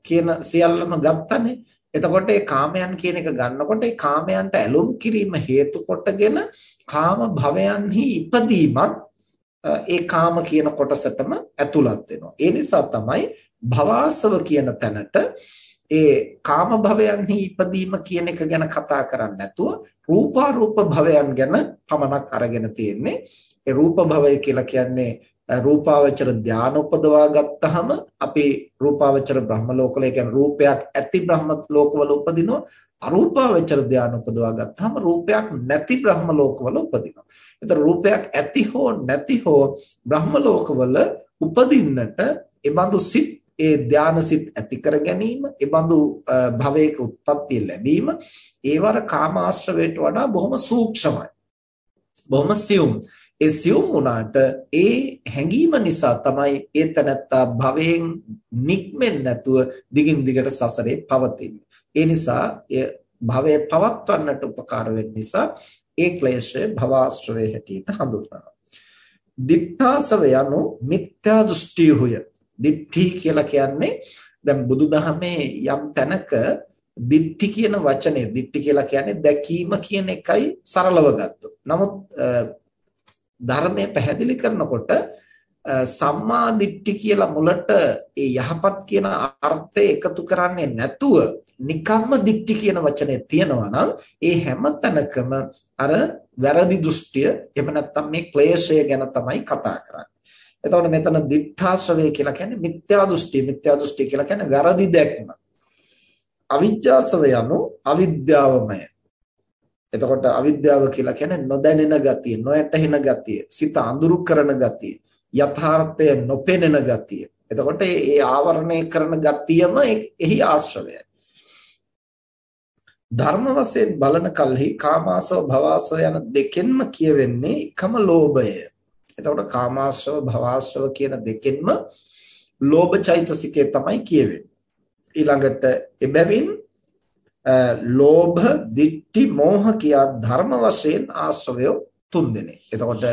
කියන සියල්ලම ගත්තනේ. එතකොට ඒ කාමයන් කියන එක ගන්නකොට ඒ කාමයන්ට ඇලුම් කිරීම හේතු කොටගෙන කාම භවයන්හි ඉපදීමත් ඒ කාම කියන කොටසටම ඇතුළත් වෙනවා. ඒ නිසා තමයි භවාසව කියන තැනට ඒ කාම භවයන්හි ඉපදීම කියන එක ගැන කතා කරන්නේ නැතුව රූපාරූප භවයන් ගැන පමණක් අරගෙන තියෙන්නේ. ඒ රූප භවය කියලා කියන්නේ රූපාවචර ධාන උපදවා ගත්තාම අපි රූපාවචර බ්‍රහ්ම ලෝකවල කියන්නේ රූපයක් ඇති බ්‍රහ්ම ලෝකවල උපදිනවා අරූපාවචර ධාන උපදවා ගත්තාම රූපයක් නැති බ්‍රහ්ම ලෝකවල උපදිනවා. ඒතර රූපයක් ඇති හෝ නැති හෝ බ්‍රහ්ම ලෝකවල උපදින්නට එබඳු සිත් ඒ ධානසිත ඇති කර ගැනීම, එබඳු භවයක උත්පත්ති ලැබීම ඒවර කාමාශ්‍රවයට වඩා බොහොම සූක්ෂමයි. බොහොම සියුම්. ඒ සියුම් වුණාට ඒ හැඟීම නිසා තමයි ඒ තනත්තා භවයෙන් නික්මෙන්නේ නැතුව දිගින් දිගට සසරේ පවතින්නේ. ඒ නිසා ඒ භවය පවත්වන්නට උපකාර වෙන්න නිසා ඒ ක්ලේශය භවආශ්‍රවේ හැටියට හඳුන්වනවා. දිඨාසව යනු මිත්‍යා දෘෂ්ටියුය. දිඨි කියලා කියන්නේ දැන් බුදුදහමේ යම් තැනක දිට්ඨි කියන වචනේ දිට්ඨි කියලා කියන්නේ දැකීම කියන එකයි සරලව ගත්තොත්. නමුත් ධර්මය පැහැදිලි කරනකොට සම්මා දිට්ඨි කියලා මුලට ඒ යහපත් කියන අර්ථය එකතු කරන්නේ නැතුව නිකම්ම දිට්ඨි කියන වචනේ තියෙනවා නම් ඒ හැම තැනකම අර වැරදි දෘෂ්ටිය එහෙම නැත්නම් මේ ක්ලේශය ගැන තමයි කතා කරන්නේ. එතකොට මෙතන දිඨාශ්‍රවය කියලා කියන්නේ මිත්‍යා දෘෂ්ටි. මිත්‍යා දෘෂ්ටි කියලා කියන්නේ වැරදි දැක්ම. අවිජ්ජාසව යනු අවිද්‍යාවමය. එතකොට අවිද්‍යාව කියලා කියන්නේ නොදැනෙන ගතිය, නොයැටහෙන ගතිය, සිත අඳුරු කරන ගතිය, යථාර්ථය නොපෙනෙන ගතිය. එතකොට මේ ආවරණය කරන ගතියම එහි ආශ්‍රවයයි. ධර්ම වශයෙන් බලන කල්හි කාමාසව භවාසව යන දෙකෙන්ම කියවෙන්නේ එකම ලෝභය. එතකොට කාමාශ්‍රව භවාශ්‍රව කියන දෙකෙන්ම ලෝභ චෛතසිකය තමයි කියවෙන්නේ. ඊළඟට එබැවින් ලෝභ, ditthi, මෝහ කියා ධර්ම වශයෙන් ආශ්‍රවය තුන් දෙනේ. එතකොට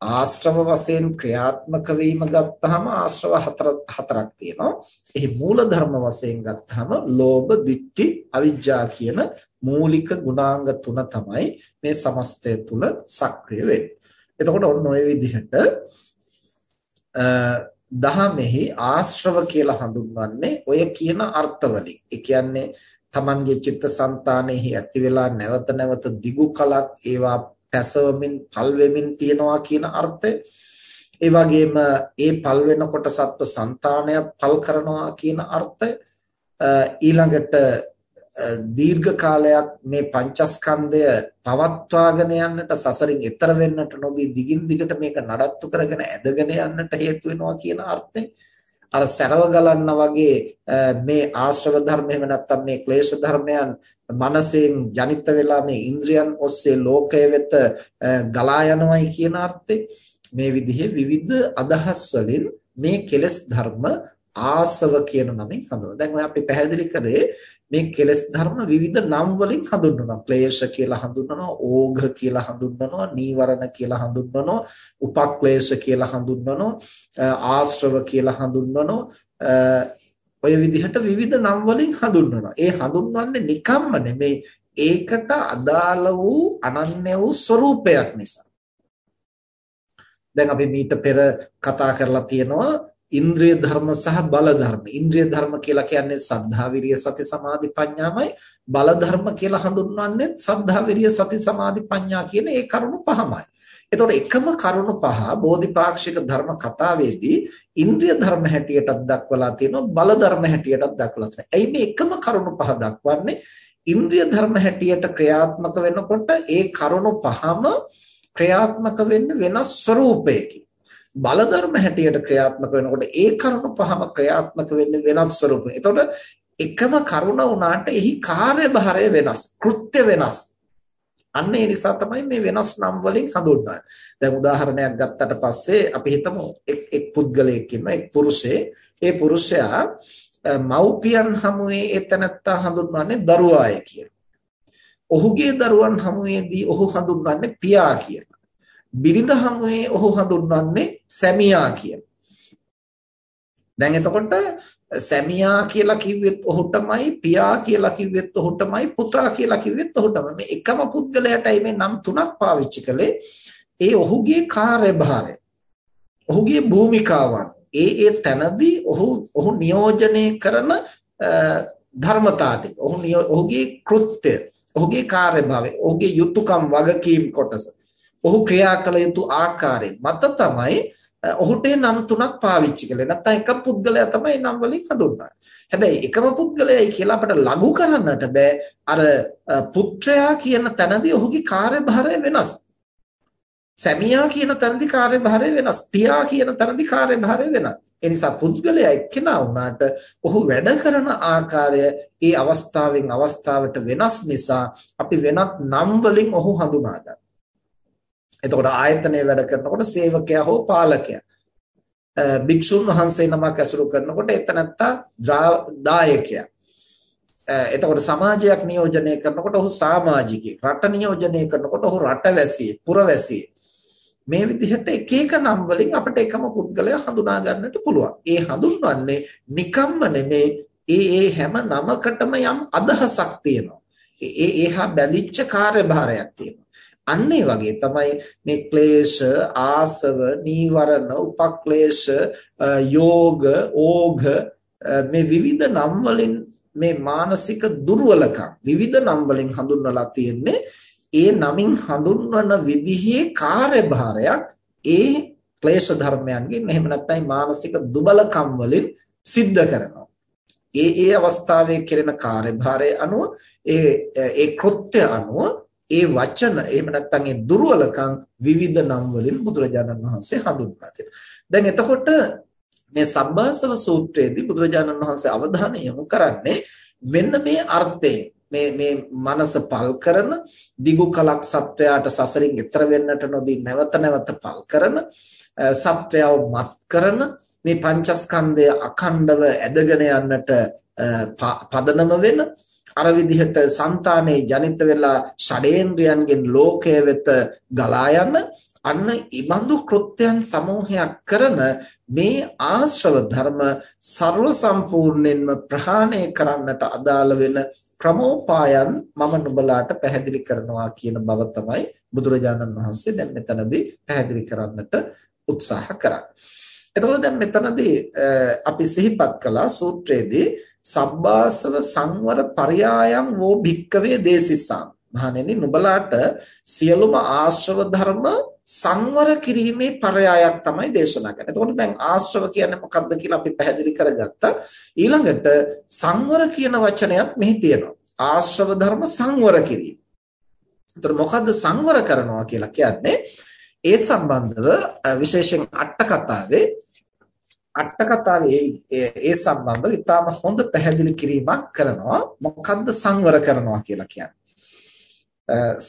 ආශ්‍රව වශයෙන් ක්‍රියාත්මක වීම ගත්තාම ආශ්‍රව හතර හතරක් තියෙනවා. එහි මූල ධර්ම වශයෙන් ගත්තාම ලෝභ, ditthi, අවිජ්ජා කියන මූලික ගුණාංග තුන තමයි මේ සමස්තය තුල සක්‍රිය වෙන්නේ. එතකොට ඔන්න ඔය විදිහට දහමෙහි ආශ්‍රව කියලා හඳුන්වන්නේ ඔය කියන අර්ථවලින්. ඒ කියන්නේ Tamanගේ චිත්තසංතානෙහි ඇති වෙලා නැවත නැවත දිගු කලක් ඒවා පැසවමින් පල් වෙමින් තියනවා කියන අර්ථය. ඒ වගේම ඒ පල් වෙනකොට සත්ව సంతානයක් පල් කරනවා කියන අර්ථය. ඊළඟට දීර්ඝ කාලයක් මේ පංචස්කන්ධය පවත්වාගෙන යන්නට සසරින් එතර වෙන්නට නොදී දිගින් දිගට මේක නඩත්තු කරගෙන ඇදගෙන යන්නට හේතු වෙනවා කියන අර්ථය අර සරව ගලන්න වගේ මේ ආශ්‍රව ධර්ම එහෙම නැත්නම් මේ ක්ලේශ ධර්මයන් මනසෙන් ජනිත වෙලා මේ ඉන්ද්‍රියන් ඔස්සේ ලෝකය වෙත ගලා යනවායි කියන අර්ථේ මේ විදිහේ විවිධ අදහස් වලින් මේ කෙලෙස් ධර්ම ආසව කියන නමින් හඳුන්වනවා. දැන් ඔය අපි පැහැදිලි කරේ මේ කෙලෙස් ධර්ම විවිධ නම් වලින් හඳුන්වනවා. ක්ලේශ කියලා හඳුන්වනවා, ඕඝ කියලා හඳුන්වනවා, නීවරණ කියලා හඳුන්වනවා, උපක්ලේශ කියලා හඳුන්වනවා, ආශ්‍රව කියලා හඳුන්වනවා. ඔය විදිහට විවිධ නම් වලින් හඳුන්වනවා. ඒ හඳුන්වන්නේ නිකම්ම නෙමේ ඒකට අදාළ වූ අනන්‍ය වූ ස්වરૂපයක් නිසා. දැන් අපි මීට පෙර කතා කරලා තියෙනවා ඉන්ද්‍රිය ධර්ම සහ බල ධර්ම. ඉන්ද්‍රිය ධර්ම කියලා කියන්නේ සද්ධා විරිය සති සමාධි ප්‍රඥාමයි. බල ධර්ම කියලා හඳුන්වන්නේ සද්ධා විරිය සති සමාධි ප්‍රඥා කියන ඒ කරුණු පහමයි. එතකොට එකම කරුණු පහ බෝධිපාක්ෂික ධර්ම කතාවේදී ඉන්ද්‍රිය ධර්ම හැටියටත් දක්වලා තියෙනවා බල ධර්ම හැටියටත් දක්වලා තියෙනවා. එයි මේ එකම කරුණු පහ දක්වන්නේ ඉන්ද්‍රිය ධර්ම හැටියට ක්‍රියාත්මක වෙනකොට ඒ කරුණු පහම ක්‍රියාත්මක වෙන්නේ වෙනස් ස්වરૂපයකින්. බල ධර්ම හැටියට ක්‍රියාත්මක වෙනකොට ඒ කරුණු පහම ක්‍රියාත්මක වෙන්නේ වෙනත් ස්වරූපෙ. එතකොට එකම කරුණ වුණාට එහි කාර්යභාරය වෙනස්, කෘත්‍ය වෙනස්. අන්න ඒ නිසා තමයි මේ වෙනස් නම් වලින් හඳුන්වන්නේ. දැන් උදාහරණයක් ගත්තට පස්සේ අපි හිතමු එක් එක් පුද්ගලයෙක් ඉන්න එක් පුරුෂයෙක්. ඒ පුරුෂයා මව්පියන් හමුවේ එතනත්තා හඳුන්වන්නේ දරුවාය කියලා. ඔහුගේ දරුවන් හමුවේදී ඔහු හඳුන්වන්නේ පියා කියලා. බිරිඳ හමුවේ ඔහු හඳුන්වන්නේ සැමියා කියලා. දැන් එතකොට සැමියා කියලා කිව්වෙත් ඔහුටමයි පියා කියලා කිව්වෙත් ඔහුටමයි පුතා කියලා කිව්වෙත් ඔහුටමයි. මේ එකම පුද්ගලයාටයි මේ නම් තුනක් පාවිච්චි කළේ. ඒ ඔහුගේ කාර්යභාරය ඔහුගේ භූමිකාවන්. ඒ ඒ තැනදී ඔහු ඔහු නියෝජනය කරන ධර්මතා ටික ඔහු ඔහුගේ කෘත්‍ය ඔහුගේ කාර්යභාරය ඔහුගේ යුතුයකම් වගකීම් කොටස. ඔහු ක්‍රියා කළ යුතු ආකාරය මත තමයි ඔහුට නම් තුනක් පාවිච්චි කළේ. නැත්නම් එක පුද්ගලයා තමයි නම් වලින් හඳුන්වන්නේ. හැබැයි එකම පුද්ගලයයි කියලා අපිට ලඝු කරන්නට බෑ. අර පුත්‍රයා කියන තැනදී ඔහුගේ කාර්යභාරය වෙනස්. සැමියා කියන තැනදී කාර්යභාරය වෙනස්. පියා කියන තැනදී කාර්යභාරය වෙනස්. ඒ නිසා පුද්ගලයා එක්කෙනා වුණාට ඔහු වැඩ කරන ආකාරය ඒ අවස්ථාවෙන් අවස්ථාවට වෙනස් නිසා අපි වෙනත් නම් වලින් ඔහු හඳුනා ගන්නවා. එතකොට ආයතනයේ වැඩ කරනකොට සේවකයා හෝ පාලකයා භික්ෂුන් වහන්සේ නමක් ඇසුරු කරනකොට එතනත්තා දායකයා එතකොට සමාජයක් නියෝජනය කරනකොට ඔහු සමාජිකයෙක් රට නියෝජනය කරනකොට ඔහු රටවැසියෙක් පුරවැසියෙක් මේ විදිහට එක එක නම් වලින් අපිට එකම පුද්ගලයා හඳුනා ගන්නට පුළුවන්. ඒ හඳුන්වන්නේ නිකම්ම නෙමේ ඒ ඒ හැම නමකටම යම් අදහසක් තියෙනවා. ඒ ඒහා බැඳිච්ච කාර්යභාරයක් තියෙනවා. අන්න ඒ වගේ තමයි මේ ක්ලේශ, ආසව, නීවරණ, උපක්ලේශ, යෝග, ඕඝ මේ විවිධ නම් වලින් මේ මානසික දුර්වලකම් විවිධ නම් වලින් හඳුන්වලා තියෙන්නේ ඒ නමින් හඳුන්වන විදිහේ කාර්යභාරයක් ඒ ක්ලේශ ධර්මයන්ගෙන් එහෙම නැත්නම් මානසික දුබලකම් වලින් සිද්ධ කරනවා. ඒ ඒ අවස්ථාවේ කෙරෙන කාර්යභාරය අනුව ඒ ඒ කෘත්‍ය අනුව ඒ වචන එහෙම නැත්නම් ඒ දුර්වලකම් විවිධ නම් වලින් බුදුරජාණන් වහන්සේ හඳුන්වලා තියෙනවා. දැන් එතකොට මේ සබ්බාසව සූත්‍රයේදී බුදුරජාණන් වහන්සේ අවධානය යොමු කරන්නේ මෙන්න මේ අර්ථයෙන් මේ මේ මනස පල් කරන දිගු කලක් සත්වයාට සසරින් එතර වෙන්නට නොදී නැවත නැවත පල් කරන සත්වයව මත් කරන මේ පංචස්කන්ධය අඛණ්ඩව ඇදගෙන යන්නට පදනම වෙන අර විදිහට సంతානේ ජනිත වෙලා ෂඩේන්ද්‍රයන්ගෙන් ලෝකය වෙත ගලා යන අන්න ඉබඳු කෘත්‍යයන් සමූහයක් කරන මේ ආශ්‍රව ධර්ම ਸਰව සම්පූර්ණයෙන්ම ප්‍රහාණය කරන්නට අදාළ වෙන ක්‍රමෝපායන් මම නුඹලාට පැහැදිලි කරනවා කියන බව තමයි බුදුරජාණන් වහන්සේ දැන් මෙතනදී පැහැදිලි කරන්නට උත්සාහ කරන්නේ. එතකොට දැන් මෙතනදී අපි සිහිපත් කළා සූත්‍රයේදී සබ්බාසව සංවර පරයායන් වෝ භික්කවේ දේසිසාම් මහණෙනි නුඹලාට සියලුම ආශ්‍රව ධර්ම සංවර කිරීමේ පරයායක් තමයි දේශනා කරන්නේ. එතකොට දැන් ආශ්‍රව කියන්නේ මොකක්ද කියලා අපි පැහැදිලි කරගත්තා. ඊළඟට සංවර කියන වචනයත් මෙහි තියෙනවා. ආශ්‍රව ධර්ම සංවර කිරීම. එතකොට මොකද්ද සංවර කරනවා කියලා කියන්නේ? ඒ සම්බන්ධව විශේෂයෙන් අට කතාවේ අට කතාවේ ඒ සම්බන්ධව ඉතාම හොඳ පැහැදිලි කිරීමක් කරනවා. මොකද්ද සංවර කරනවා කියලා කියන්නේ?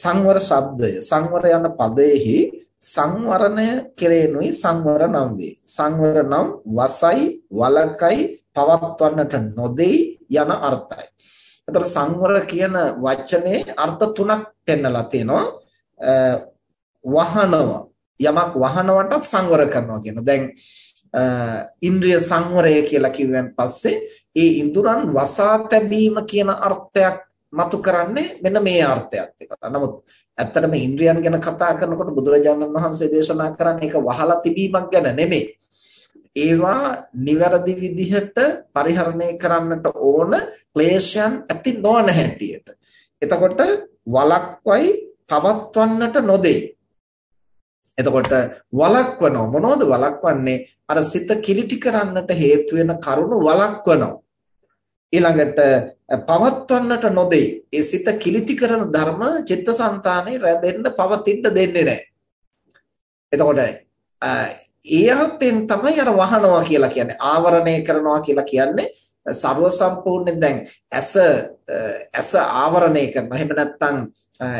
සංවර ශබ්දය සංවර යන පදයේහි සංවරණය කෙරෙනුයි සංවර නම් වේ. සංවර නම් වසයි වලකයි පවත්වන්නට නොදෙයි යන අර්ථයි. එතකොට සංවර කියන වචනේ අර්ථ තුනක් පෙන්නලා තියෙනවා. වහනවා යමක් වහනවට සංවර කරනවා කියන. දැන් ඉන්ද්‍රිය සංවරය කියලා කිව්වන් පස්සේ ඒ ඉඳුරන් වසා තැබීම කියන අර්ථයක් මතු කරන්නේ මෙන්න මේ අර්ථයත් එක්ක. නමුත් ඇත්තටම ඉන්ද්‍රියන් ගැන කතා කරනකොට බුදුරජාණන් වහන්සේ දේශනා කරන්නේ ඒක වහලා තිබීමක් ගැන නෙමෙයි. ඒවා නිවැරදි විදිහට පරිහරණය කරන්නට ඕන ක්ලේශයන් ඇති නොවන හැටියට. එතකොට වලක්වයි පවත්වන්නට නොදේ. එතකොට වලක්වනවා මොනවද වලක්වන්නේ? අර සිත කිලිටි කරන්නට හේතු වෙන කරුණු වලක්වනවා. ඊළඟට පවත්වන්නට නොදේ. ඒ සිත කිලිටි කරන ධර්ම චිත්තසංතානේ රැඳෙන්න පවතින්න දෙන්නේ නැහැ. එතකොට ඒ අර්ථයෙන් තමයි අර වහනවා කියලා කියන්නේ. ආවරණය කරනවා කියලා කියන්නේ ਸਰව සම්පූර්ණයෙන් දැන් ඇස ඇස ආවරණය කරනවා. එහෙම නැත්නම්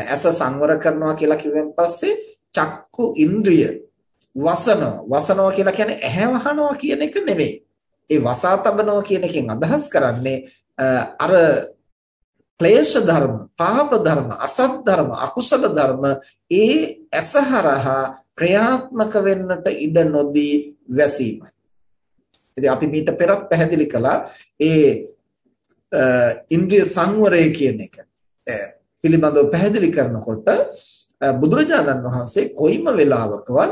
ඇස සංවර කරනවා කියලා කිව්වෙන් පස්සේ චක්කු ඉන්ද්‍රිය වසනවා. වසනවා කියලා කියන්නේ ඇහැ වහනවා කියන එක නෙමෙයි. ඒ වසා තබනවා කියන එකෙන් අදහස් කරන්නේ අර ක්ලේශ ධර්ම, පාප ධර්ම, අසත් ධර්ම, අකුසල ධර්ම ඒ ඇසහරහා ක්‍රියාත්මක වෙන්නට ඉඩ නොදී වැසීමයි. ඉතින් අපි මීට පෙරත් පැහැදිලි කළා ඒ ඉන්ද්‍රිය සංවරය කියන එක පිළිබඳව පැහැදිලි කරනකොට බුදුරජාණන් වහන්සේ කොයිම වෙලාවකවත්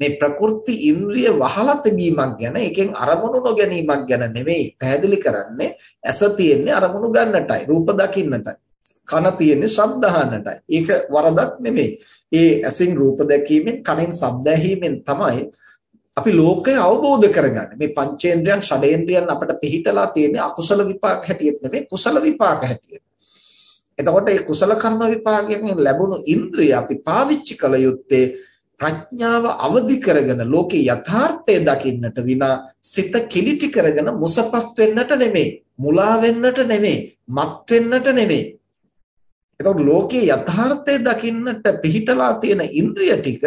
මේ ප්‍රකෘති ඉන්ද්‍රිය වහලා තිබීමක් ගැන එකෙන් අරමුණු නොගැනීමක් ගැන නෙමෙයි පැහැදිලි කරන්නේ ඇස තියෙන්නේ අරමුණු ගන්නටයි රූප දකින්නටයි කන තියෙන්නේ ශබ්ද අහන්නටයි. ඒක වරදක් නෙමෙයි. ඒ ඇසින් රූප දැකීමෙන් කනෙන් ශබ්ද ඇහිීමෙන් තමයි අපි ලෝකය අවබෝධ කරගන්නේ. මේ පංචේන්ද්‍රයන් ෂඩේන්ද්‍රයන් අපිට පිහිටලා තියෙන්නේ අකුසල විපාක හැටියට නෙමෙයි කුසල විපාක හැටියට එතකොට මේ කුසල කර්ම විපාකයෙන් ලැබුණු ඉන්ද්‍රිය අපි පාවිච්චි කළ යුත්තේ ප්‍රඥාව අවදි කරගෙන ලෝකේ යථාර්ථය දකින්නට විනා සිත කිලිටි කරගෙන මුසපත් වෙන්නට නෙමෙයි මුලා වෙන්නට නෙමෙයි මත් වෙන්නට නෙමෙයි. එතකොට ලෝකයේ යථාර්ථය දකින්නට පිහිටලා තියෙන ඉන්ද්‍රිය ටික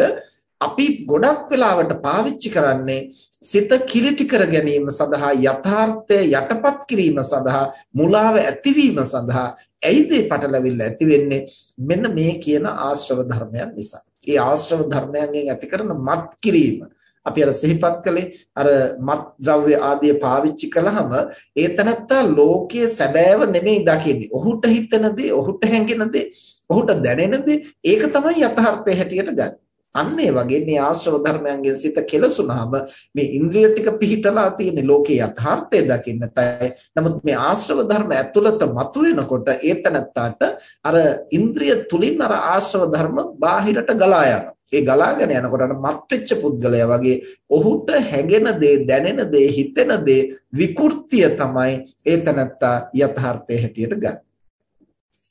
අපි ගොඩක් වෙලාවට පාවිච්චි කරන්නේ සිත කිලිටි කර ගැනීම සඳහා යථාර්ථය යටපත් කිරීම සඳහා මුලාව ඇතිවීම සඳහා ඇයිද පටලවිල්ල ඇති වෙන්නේ මෙන්න මේ කියන ආශ්‍රව ධර්මයන් නිසා. ඒ ආශ්‍රව ධර්මයන්ගෙන් ඇති කරන මත් කිරීම අපි අර සිහිපත් කළේ අර මත් ද්‍රව්‍ය ආදිය පාවිච්චි කළාම ඒ තනත්තා ලෝකයේ සැබෑව නෙමෙයි දකින්නේ. ඔහුට හිතෙන දේ, ඔහුට හැඟෙන දේ, ඔහුට දැනෙන දේ ඒක තමයි යථාර්ථය හැටියට ගන්න. අන්න ඒ වගේ මේ ආශ්‍රව ධර්මයන්ගෙන් සිත කෙලසුනහම මේ ඉන්ද්‍රිය ටික පිහිටලා තියෙන ලෝකේ යථාර්ථය දකින්නටයි. නමුත් මේ ආශ්‍රව ධර්ම ඇතුළත මතුවෙනකොට ඒතනත්තාට අර ඉන්ද්‍රිය තුලින් අර ආශ්‍රව ධර්ම බාහිරට ගලා යනවා. ඒ ගලාගෙන යනකොට අර මත්වෙච්ච පුද්ගලයා වගේ ඔහුට හැඟෙන දේ, දැනෙන දේ, හිතෙන දේ විකෘතිය තමයි ඒතනත්තා යථාර්ථය හැටියට ගන්න.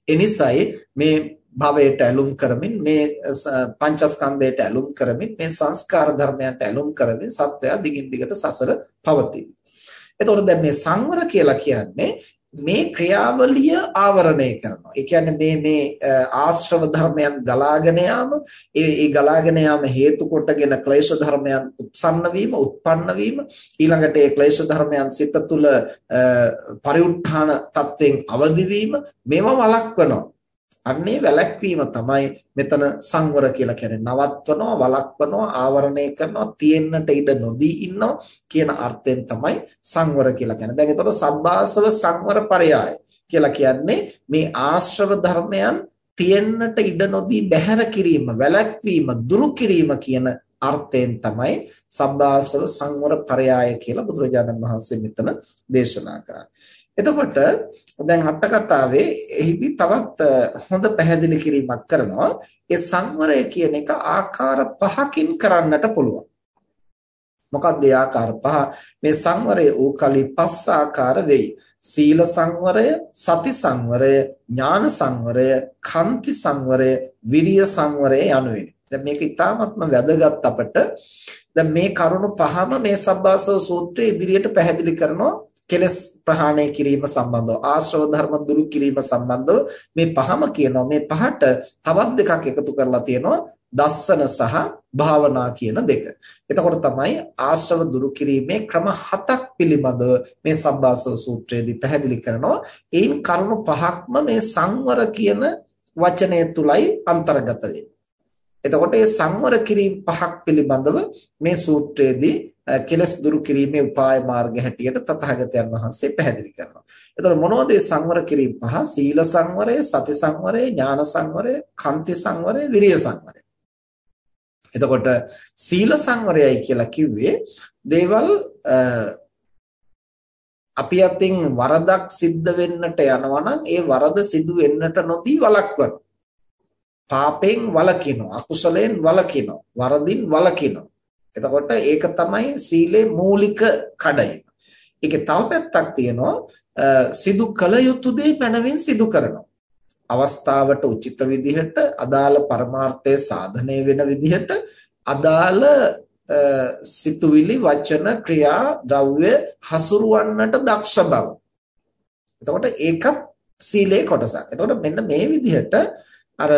එනිසායි මේ භවයට ඇලුම් කරමින් මේ පංචස්කන්ධයට ඇලුම් කරමින් මේ සංස්කාර ධර්මයන්ට ඇලුම් කරමින් සත්‍යය දිගින් දිගට සසර පවතී. එතකොට දැන් මේ සංවර කියලා කියන්නේ මේ ක්‍රියාවලිය ආවරණය කරනවා. ඒ කියන්නේ මේ මේ ආශ්‍රව ධර්මයන් ගලාගෙන යාම, ඒ ඒ ගලාගෙන යාම හේතු කොටගෙන ක්ලේශ ධර්මයන් උත්සන්න වීම, උත්පන්න වීම, ඊළඟට ඒ ක්ලේශ ධර්මයන් සිත තුළ පරිඋත්ථාන තත්වෙන් අවදි වීම මේවා වළක්වනවා. අන්නේ වැළැක්වීම තමයි මෙතන සංවර කියලා කියන්නේ. නවත්වනවා, වළක්වනවා, ආවරණය කරනවා, තියෙන්නට ඉඩ නොදී ඉන්නවා කියන අර්ථයෙන් තමයි සංවර කියලා කියන්නේ. දැන් එතකොට සබ්බාසව සංවර පරයය කියලා කියන්නේ මේ ආශ්‍රව ධර්මයන් තියෙන්නට ඉඩ නොදී බැහැර කිරීම, වැළැක්වීම, දුරු කිරීම කියන අර්ථයෙන් තමයි සබ්බාසව සංවර පරයය කියලා බුදුරජාණන් වහන්සේ මෙතන දේශනා කරන්නේ. එතකොට දැන් අට කතාවේ එහිදී තවත් හොඳ පැහැදිලි කිරීමක් කරනවා. ඒ සංවරය කියන එක ආකාර පහකින් කරන්නට පුළුවන්. මොකක්ද ඒ ආකාර පහ? මේ සංවරය ඌ කලි පස් ආකාර වෙයි. සීල සංවරය සති සංවරය ඥාන සංවරය කන්ති සංවරය විරිය සංවරය යනුවෙනි. දැන් මේක ඉතාමත්ම වැදගත් අපට. දැන් මේ කරුණු පහම මේ සබ්බාසව සූත්‍රයේ ඉදිරියට පැහැදිලි කරනවා. කෙලස් ප්‍රහාණය කිරීම සම්බන්ධව ආශ්‍රව ධර්ම දුරු කිරීම සම්බන්ධව මේ පහම කියනවා මේ පහට තවත් දෙකක් එකතු කරලා තියෙනවා දස්සන සහ භාවනා කියන දෙක. එතකොට තමයි ආශ්‍රව දුරු කිරීමේ ක්‍රම හතක් පිළිබඳව මේ සබ්බාසව සූත්‍රයේදී පැහැදිලි කරනවා. ඒන් කරුණු පහක්ම මේ සංවර කියන වචනය තුලයි අන්තර්ගත වෙන්නේ. එතකොට මේ සංවර කිරීම පහක් පිළිබඳව මේ සූත්‍රයේදී කෙලස් දුරු කිරීමේ උපාය මාර්ග හැටියට තථාගතයන් වහන්සේ පැහැදිලි කරනවා. එතකොට මොනවද මේ සංවර කිරීම පහ? සීල සංවරය, සති සංවරය, ඥාන සංවරය, කන්ති සංවරය, විරිය සංවරය. එතකොට සීල සංවරයයි කියලා කිව්වේ දේවල් අපි අතින් වරදක් සිද්ධ වෙන්නට යනවා නම් ඒ වරද සිදු වෙන්නට නොදී වළක්වනවා. පාපයෙන් වළකිනවා, අකුසලයෙන් වළකිනවා, වරදින් වළකිනවා. එතකොට ඒක තමයි සීලේ මූලික කඩයිම. ඒකේ තව පැත්තක් තියෙනවා සිදු කළ යුතු දේ මනවින් සිදු කරනවා. අවස්ථාවට උචිත විදිහට අදාළ පරමාර්ථය සාධනය වෙන විදිහට අදාළ සිතුවිලි වචන ක්‍රියා ද්‍රව්‍ය හසුරවන්නට දක්ෂ බව. එතකොට ඒකත් සීලේ කොටසක්. එතකොට මෙන්න මේ විදිහට අර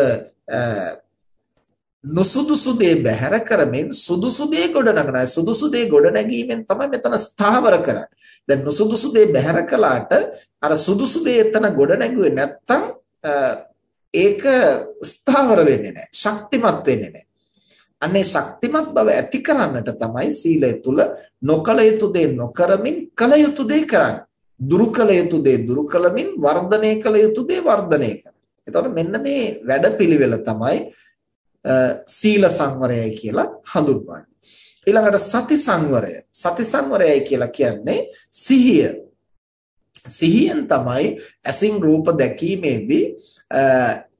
නුසුදුසු දේ බැහැර කරමින් සුදුසු දේ ගොඩනගනවා. සුදුසු දේ ගොඩනැගීමෙන් තමයි මෙතන ස්ථාවර කරන්නේ. දැන් නුසුදුසු දේ බැහැර කළාට අර සුදුසු දේ එතන ගොඩනැගුවේ නැත්තම් ඒක ස්ථාවර වෙන්නේ නැහැ. ශක්තිමත් වෙන්නේ නැහැ. අන්නේ ශක්තිමත් බව ඇති කරන්නට තමයි සීලය තුල නොකල යුතු දේ නොකරමින් කල යුතු දේ කරන්නේ. දුරු කල යුතු දේ දුරු කලමින් වර්ධනය කල යුතු දේ වර්ධනය කරනවා. එතකොට මෙන්න මේ වැඩපිළිවෙල තමයි සීල සංවරයයි කියලා හඳුන්වන්නේ. ඊළඟට සති සංවරය. සති සංවරයයි කියලා කියන්නේ සිහිය. සිහියෙන් තමයි ඇසින් රූප දැකීමේදී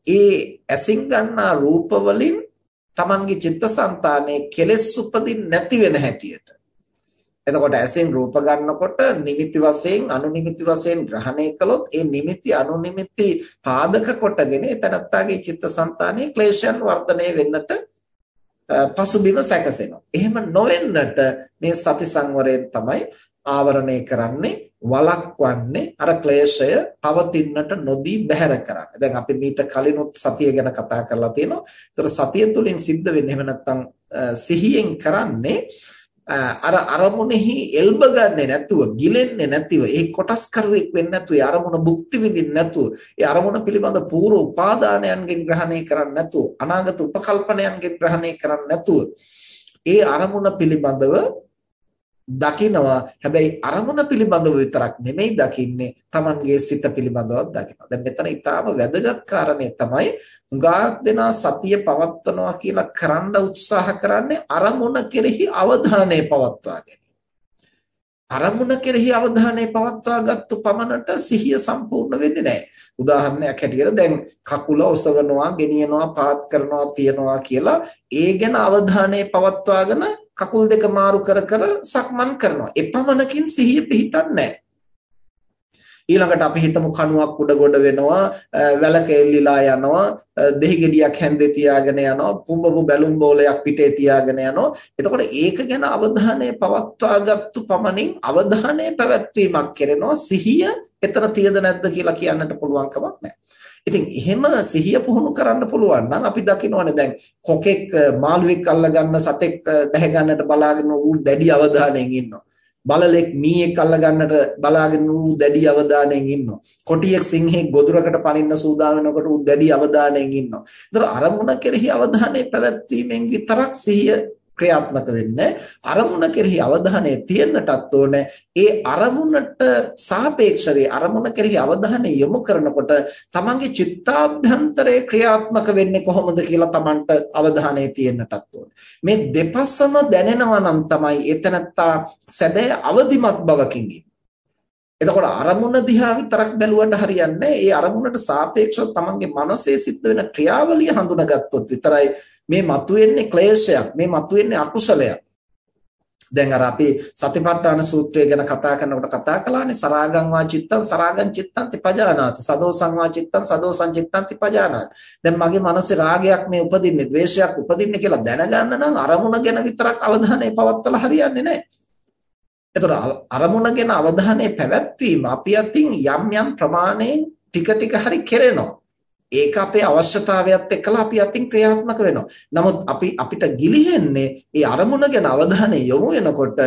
ඒ ඇසින් ගන්නා රූප වලින් Tamanගේ චිත්තසංතානයේ කෙලෙස් උපදින් නැති වෙන හැටියට එතකොට ඇසෙන් රූප ගන්නකොට නිමිති වශයෙන් අනුනිමිති වශයෙන් ග්‍රහණය කළොත් ඒ නිමිති අනුනිමිති පාදක කොටගෙන එතනත්තාගේ චිත්තසංතානයේ ක්ලේශයන් වර්ධනය වෙන්නට පසුබිම සැකසෙනවා. එහෙම නොවෙන්නට මේ සති සංවරයෙන් තමයි ආවරණය කරන්නේ වළක්වන්නේ අර ක්ලේශය පවතින්නට නොදී බැහැර කරන්නේ. දැන් අපි මීට කලිනුත් සතිය ගැන කතා කරලා තියෙනවා. ඒතර සතිය තුළින් සිද්ධ වෙන්නේ එහෙම නැත්නම් සිහියෙන් කරන්නේ අර අරමුණෙහි එල්බ ගන්නේ නැතුව ගිලෙන්නේ නැතිව ඒ කොටස් කරුවෙක් වෙන්නේ නැතුව ඒ අරමුණ භුක්ති විඳින්න නැතුව ඒ අරමුණ පිළිබඳ පූර්ව උපාදානයන්ගෙන් ග්‍රහණය කරන්නේ නැතුව අනාගත උපකල්පනයන්ගෙන් ග්‍රහණය කරන්නේ නැතුව ඒ අරමුණ පිළිබඳව දකිනවා. හැබැයි අරමුණ පිළිබඳව විතරක් නෙමෙයි දකින්නේ. Tamanගේ සිත පිළිබඳවත් දකිනවා. දැන් මෙතන ඊටාම වැදගත් කාරණේ තමයි හුඟක් දෙනා සතිය පවත්වනවා කියලා කරන්න උත්සාහ කරන්නේ අරමුණ කෙරෙහි අවධානය පවත්වා අරමුණ කෙරෙහි අවධානය පවත්වා ගත්තු පමණට සිහිය සම්පූර්ණ වෙන්නේ නැහැ. උදාහරණයක් හැටියට දැන් කකුල ඔසවනවා, ගෙනියනවා, පාත් කරනවා, තියනවා කියලා ඒ ගැන අවධානය පවත්වාගෙන කකුල් දෙක මාරු කර කර සක්මන් කරනවා. එපමණකින් සිහිය පිහිටන්නේ නැහැ. ඊළඟට අපි හිතමු කණුවක් උඩ ගොඩ වෙනවා වැලක එල්ලිලා යනවා දෙහි ගෙඩියක් හැන්දේ තියාගෙන යනවා පුඹපු බැලුම් බෝලයක් පිටේ තියාගෙන යනවා එතකොට ඒක ගැන අවධානය පවත්වාගත්තු පමණින් අවධානය පැවැත්වීමක් කරනවා සිහිය එතන තියද නැද්ද කියලා කියන්නට පුළුවන් කමක් නැහැ ඉතින් එහෙම සිහිය පුහුණු කරන්න පුළුවන් නම් අපි දකිනවනේ දැන් කොකෙක් මාළුවෙක් අල්ලගන්න සතෙක් දැහැ ගන්නට බලාගෙන ඌ දැඩි අවධානයෙන් ඉන්නවා. බලලෙක් මීයක් අල්ල ගන්නට බලාගෙන ඌ දැඩි අවධානයෙන් ඉන්නවා. කොටියෙක් සිංහෙක් ගොදුරකට පනින්න සූදානම් වෙනකොට ඌ දැඩි අවධානයෙන් ඉන්නවා. ඒතර අරමුණ කෙරෙහි අවධානය පැවැත්වීමෙන් විතරක් සිහිය ක්‍රියාත්මක වෙන්නේ අරමුණ කෙරෙහි අවධානය තියන්නටත් ඕනේ. ඒ අරමුණට සාපේක්ෂව අරමුණ කෙරෙහි අවධානය යොමු කරනකොට තමන්ගේ චිත්තාභ්‍යන්තරයේ ක්‍රියාත්මක වෙන්නේ කොහොමද කියලා තමන්ට අවධානය තියන්නටත් ඕනේ. මේ දෙපසම දැනෙනවා නම් තමයි එතනත්තා සැබෑ අවදිමත් බවකින් එතකොට අරමුණ දිහා විතරක් බැලුවට හරියන්නේ ඒ අරමුණට සාපේක්ෂව තමන්ගේ මනසේ සිද්ධ වෙන ක්‍රියාවලිය හඳුනාගත්තොත් විතරයි මේ මතුවෙන්නේ ක්ලේශයක් මේ මතුවෙන්නේ අකුසලයක්. දැන් අර අපි සතිපට්ඨාන සූත්‍රය ගැන කතා කරනකොට කතා කළානේ සරාගං වා චිත්තං සරාගං චිත්තං තිපජානාති සදෝසං වා චිත්තං සදෝසං චිත්තං තිපජානාති. දැන් මගේ මනසේ රාගයක් මේ උපදින්නේ ද්වේෂයක් උපදින්නේ කියලා දැනගන්න නම් අරමුණ ගැන විතරක් අවධානය පවත්වලා හරියන්නේ නැහැ. එතකොට අරමුණ ගැන අවධානය පැවැත්වීම අපි අතින් යම් යම් ප්‍රමාණයෙන් ටික ටික හරි කෙරෙනවා. ඒක අපේ අවශ්‍යතාවයත් එක්කලා අපි අතින් ක්‍රියාත්මක වෙනවා. නමුත් අපි අපිට ගිලිහෙන්නේ ඒ අරමුණ ගැන අවධානය යොමු වෙනකොට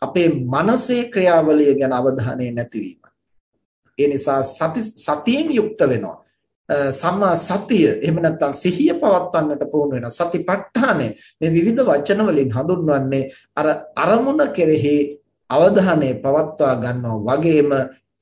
අපේ මනසේ ක්‍රියාවලිය ගැන අවධානය නැතිවීම. ඒ නිසා සති සතියෙන් යුක්ත වෙනවා. සම්මා සතිය එහෙම නැත්නම් සිහිය පවත්වන්නට පුහුණු වෙන සතිපට්ඨානය මේ විවිධ වචන වලින් හඳුන්වන්නේ අර අරමුණ කෙරෙහි අවධානය පවත්වා ගන්නවා වගේම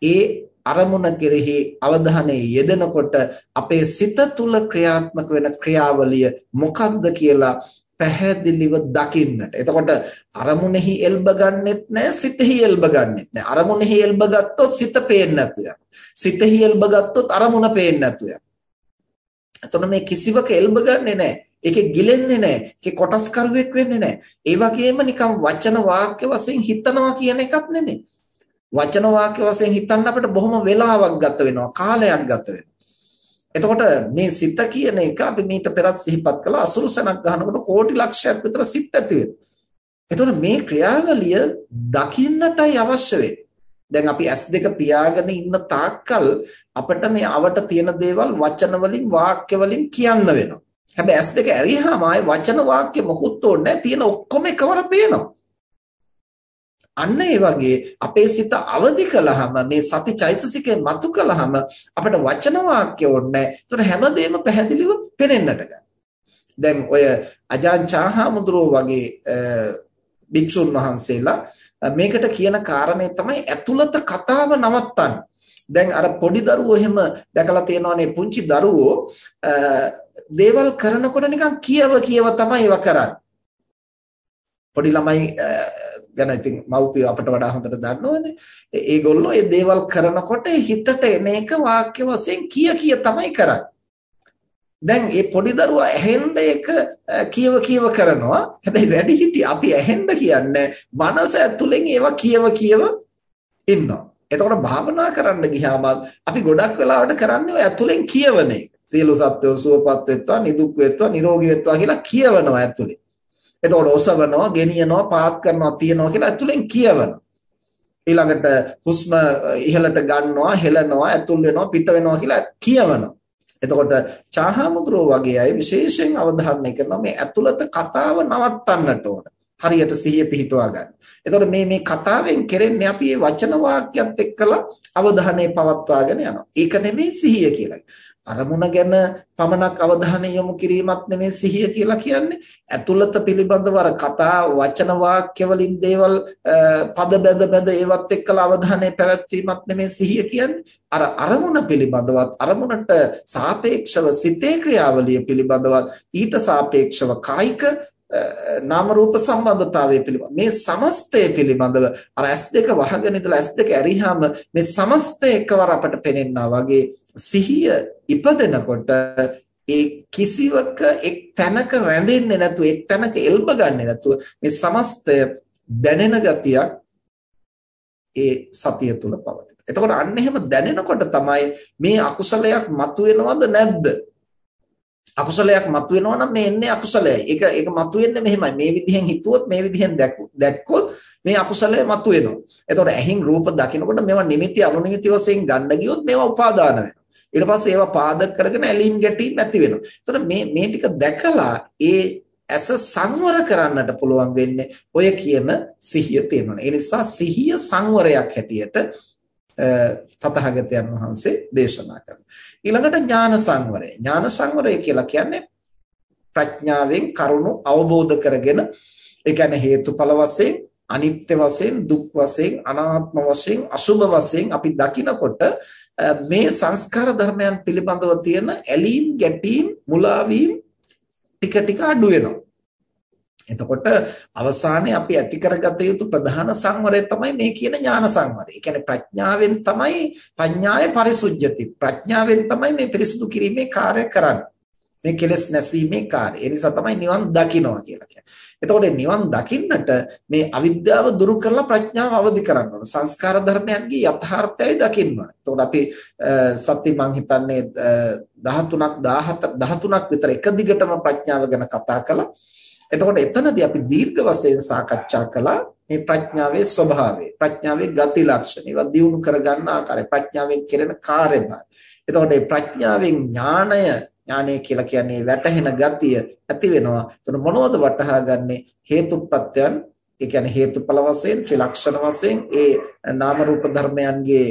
ඒ අරමුණ කෙරෙහි අවධානය යෙදෙනකොට අපේ සිත තුළ ක්‍රියාත්මක වෙන ක්‍රියාවලිය මොකක්ද කියලා පැහැදිලිව දකින්නට. එතකොට අරමුණෙහි එල්බ ගන්නෙත් නැහැ සිතෙහි එල්බ ගන්නෙත් නැහැ. අරමුණෙහි එල්බ ගත්තොත් සිත පේන්නේ නැතු යනවා. සිතෙහි එල්බ ගත්තොත් අරමුණ පේන්නේ නැතු යනවා. එතකොට මේ කිසිවක එල්බ ගන්නෙ නැහැ. ඒකේ ගිලෙන්නේ නැහැ. ඒකේ කොටස් කරුවෙක් වෙන්නේ නැහැ. ඒ වගේම නිකම් වචන වාක්‍ය වශයෙන් හිතනවා කියන එකක් නෙමෙයි. වචන වාක්‍ය වශයෙන් හිතන්න අපිට බොහොම වෙලාවක් ගත වෙනවා. කාලයක් ගත වෙනවා. එතකොට මේ සිත කියන එක අපි මීට පෙරත් සිහිපත් කළා අසුරුසනක් ගන්නකොට කෝටි ලක්ෂයක් විතර සිත් ඇති වෙනවා. එතකොට මේ ක්‍රියාවලිය දකින්නටයි අවශ්‍ය වෙන්නේ. දැන් අපි S2 පියාගෙන ඉන්න තාක්කල් අපිට මේ අවට තියෙන දේවල් වචන වලින් වාක්‍ය වලින් කියන්න වෙනවා. හැබැයි ඇස් දෙක ඇරියාම ආයේ වචන වාක්‍ය මොකුත් ඕනේ තියෙන ඔක්කොම එකවර පේනවා. අන්න ඒ වගේ අපේ සිත අවදි කළාම මේ සති චෛතසිකේ මතු කළාම අපිට වචන වාක්‍ය ඕනේ නැහැ. හැමදේම පැහැදිලිව පේනෙන්නට දැන් ඔය අජාන්චාහාමුදුරෝ වගේ භික්ෂුන් වහන්සේලා මේකට කියන කාරණේ තමයි ඇතුළත කතාව නවත්තන්න. දැන් අර පොඩි දරුවෝ එහෙම දැකලා තියෙනවානේ පුංචි දරුවෝ දේවල් කරනකොට නිකන් කියව කියව තමයි ඒවා කරන්නේ. පොඩි ළමයි ගැන ඉතින් මව්පියෝ අපට වඩා හොඳට දන්නවනේ. ඒගොල්ලෝ මේ දේවල් කරනකොට හිතට එන එක වාක්‍ය වශයෙන් කිය කිය තමයි කරන්නේ. දැන් මේ පොඩි දරුවා ඇහෙන්න එක කියව කියව කරනවා. හැබැයි වැඩි හිටි අපි ඇහෙන්න කියන්නේ මනස ඇතුලෙන් ඒවා කියව කියව ඉන්නවා. එතකොට භාවනා කරන්න ගියාම අපි ගොඩක් වෙලාවට කරන්නේ ඔය ඇතුලෙන් කියවන එක. සියලු සත්වෝ සුවපත් වෙත්වා, නිදුක් වෙත්වා, නිරෝගී වෙත්වා කියලා කියවනවා ඇතුලේ. එතකොට ඔසවනවා, ගෙනියනවා, පාත් කරනවා, තියනවා කියලා ඇතුලෙන් කියවනවා. ඊළඟට හුස්ම ඉහළට ගන්නවා හෙලනවා ඇතුල් වෙනවා පිට වෙනවා කියලා කියවනවා එතකොට චාහාමුද්‍රෝ වගේ අය විශේෂයෙන් අවධාරණය කරනවා මේ ඇතුළත කතාව නවත්තන්නට ඕන. හරියට සිහිය පිහිටුවා ගන්න. එතකොට මේ මේ කතාවෙන් කෙරෙන්නේ අපි මේ වචන වාක්‍යයත් එක්කලා අවධානය පවත්වාගෙන යනවා. ඒක නෙමෙයි සිහිය කියලා. අරමුණ ගැන පමණක් අවධානය යොමු කිරීමත් නෙමෙයි සිහිය කියලා කියන්නේ. ඇතුළත පිළිබඳව අර කතා වචන වාක්‍ය වලින් දේවල් පද බැඳ බැඳ ඒවත් එක්කලා අවධානය පැවැත්වීමත් නෙමෙයි සිහිය කියන්නේ. අර අරමුණ පිළිබඳවත් අරමුණට සාපේක්ෂව සිතේ ක්‍රියාවලිය පිළිබඳවත් ඊට සාපේක්ෂව කායික නාම රූප සම්බන්ධතාවය පිළිබඳ මේ සමස්තය පිළිබඳව අර S2 වහගෙන ඉඳලා S2 ඇරිහාම මේ සමස්තය එකවර අපට පෙනෙනවා වගේ සිහිය ඉපදෙනකොට ඒ කිසිවක එක් තැනක රැඳෙන්නේ නැතුව එක් තැනක එල්බ ගන්නෙ නැතුව මේ සමස්තය දැනෙන ගතියක් ඒ සතිය තුල පවතින. එතකොට අන්න එහෙම දැනෙනකොට තමයි මේ අකුසලයක් මතුවෙනවද නැද්ද අකුසලයක් මතුවෙනවා නම් මේ එන්නේ අකුසලයයි. ඒක ඒක මතුවෙන්නේ මෙහෙමයි. මේ විදිහෙන් හිතුවොත් මේ විදිහෙන් දැක්කොත් මේ අකුසලය මතුවෙනවා. එතකොට ඇහින් රූප දකිනකොට මේවා නිමිති අනුනිමිති වශයෙන් ගන්න ගියොත් මේවා උපාදාන වෙනවා. ඊට පස්සේ ඒවා පාදක කරගෙන ඇලීම් ගැටීම් ඇති වෙනවා. එතකොට මේ මේ ටික දැකලා ඒ ඇස සංවර කරන්නට පුළුවන් වෙන්නේ ඔය කියන සිහිය තියෙනවා. ඒ නිසා සිහිය සංවරයක් හැටියට තථාගතයන් වහන්සේ දේශනා කරනවා. ඊළඟට ඥාන සංවරය. ඥාන සංවරය කියලා කියන්නේ ප්‍රඥාවෙන් කරුණු අවබෝධ කරගෙන ඒ කියන්නේ හේතුඵල වශයෙන් අනිත්‍ය වශයෙන් දුක් වශයෙන් අනාත්ම වශයෙන් අසුභ වශයෙන් අපි දකිනකොට මේ සංස්කාර ධර්මයන් පිළිබඳව තියෙන ඇලීම් ගැටීම් මුලාවීම් ටික ටික අඩු වෙනවා එතකොට අවසානයේ අපි ඇති කරගත යුතු ප්‍රධාන සංවරය තමයි මේ කියන ඥාන සංවරය. ඒ කියන්නේ ප්‍රඥාවෙන් තමයි පඤ්ඤාය පරිසුද්ධති. ප්‍රඥාවෙන් තමයි මේ පිරිසුදු කිරීමේ කාර්ය කරන්නේ. මේ කෙලෙස් නැසීමේ කාර්ය. ඒ නිසා තමයි නිවන් දකින්නවා කියලා කියන්නේ. එතකොට නිවන් දකින්නට මේ අවිද්‍යාව දුරු කරලා ප්‍රඥාව අවදි කරන්න ඕන. සංස්කාර ධර්මයන්ගේ යථාර්ථයයි දකින්න ඕන. එතකොට අපි සත්‍ය මං හිතන්නේ 13ක් 17 13ක් විතර එක දිගටම ප්‍රඥාව ගැන කතා කළා. එතකොට එතනදී අපි දීර්ඝ වශයෙන් සාකච්ඡා කළා මේ ප්‍රඥාවේ ස්වභාවය ප්‍රඥාවේ ගති ලක්ෂණ. ඒවා දියුණු කරගන්න ආකාරය ප්‍රඥාවෙන් කෙරෙන කාර්යභාරය. එතකොට මේ ප්‍රඥාවෙන් ඥාණය ඥානය කියලා කියන්නේ වැටහෙන ගතිය ඇති වෙනවා. එතකොට මොනවද වටහා ගන්නෙ? හේතුප්‍රත්‍යයන් ඒ කියන්නේ හේතුඵල වශයෙන් ත්‍රිලක්ෂණ වශයෙන් ඒ නාම රූප ධර්මයන්ගේ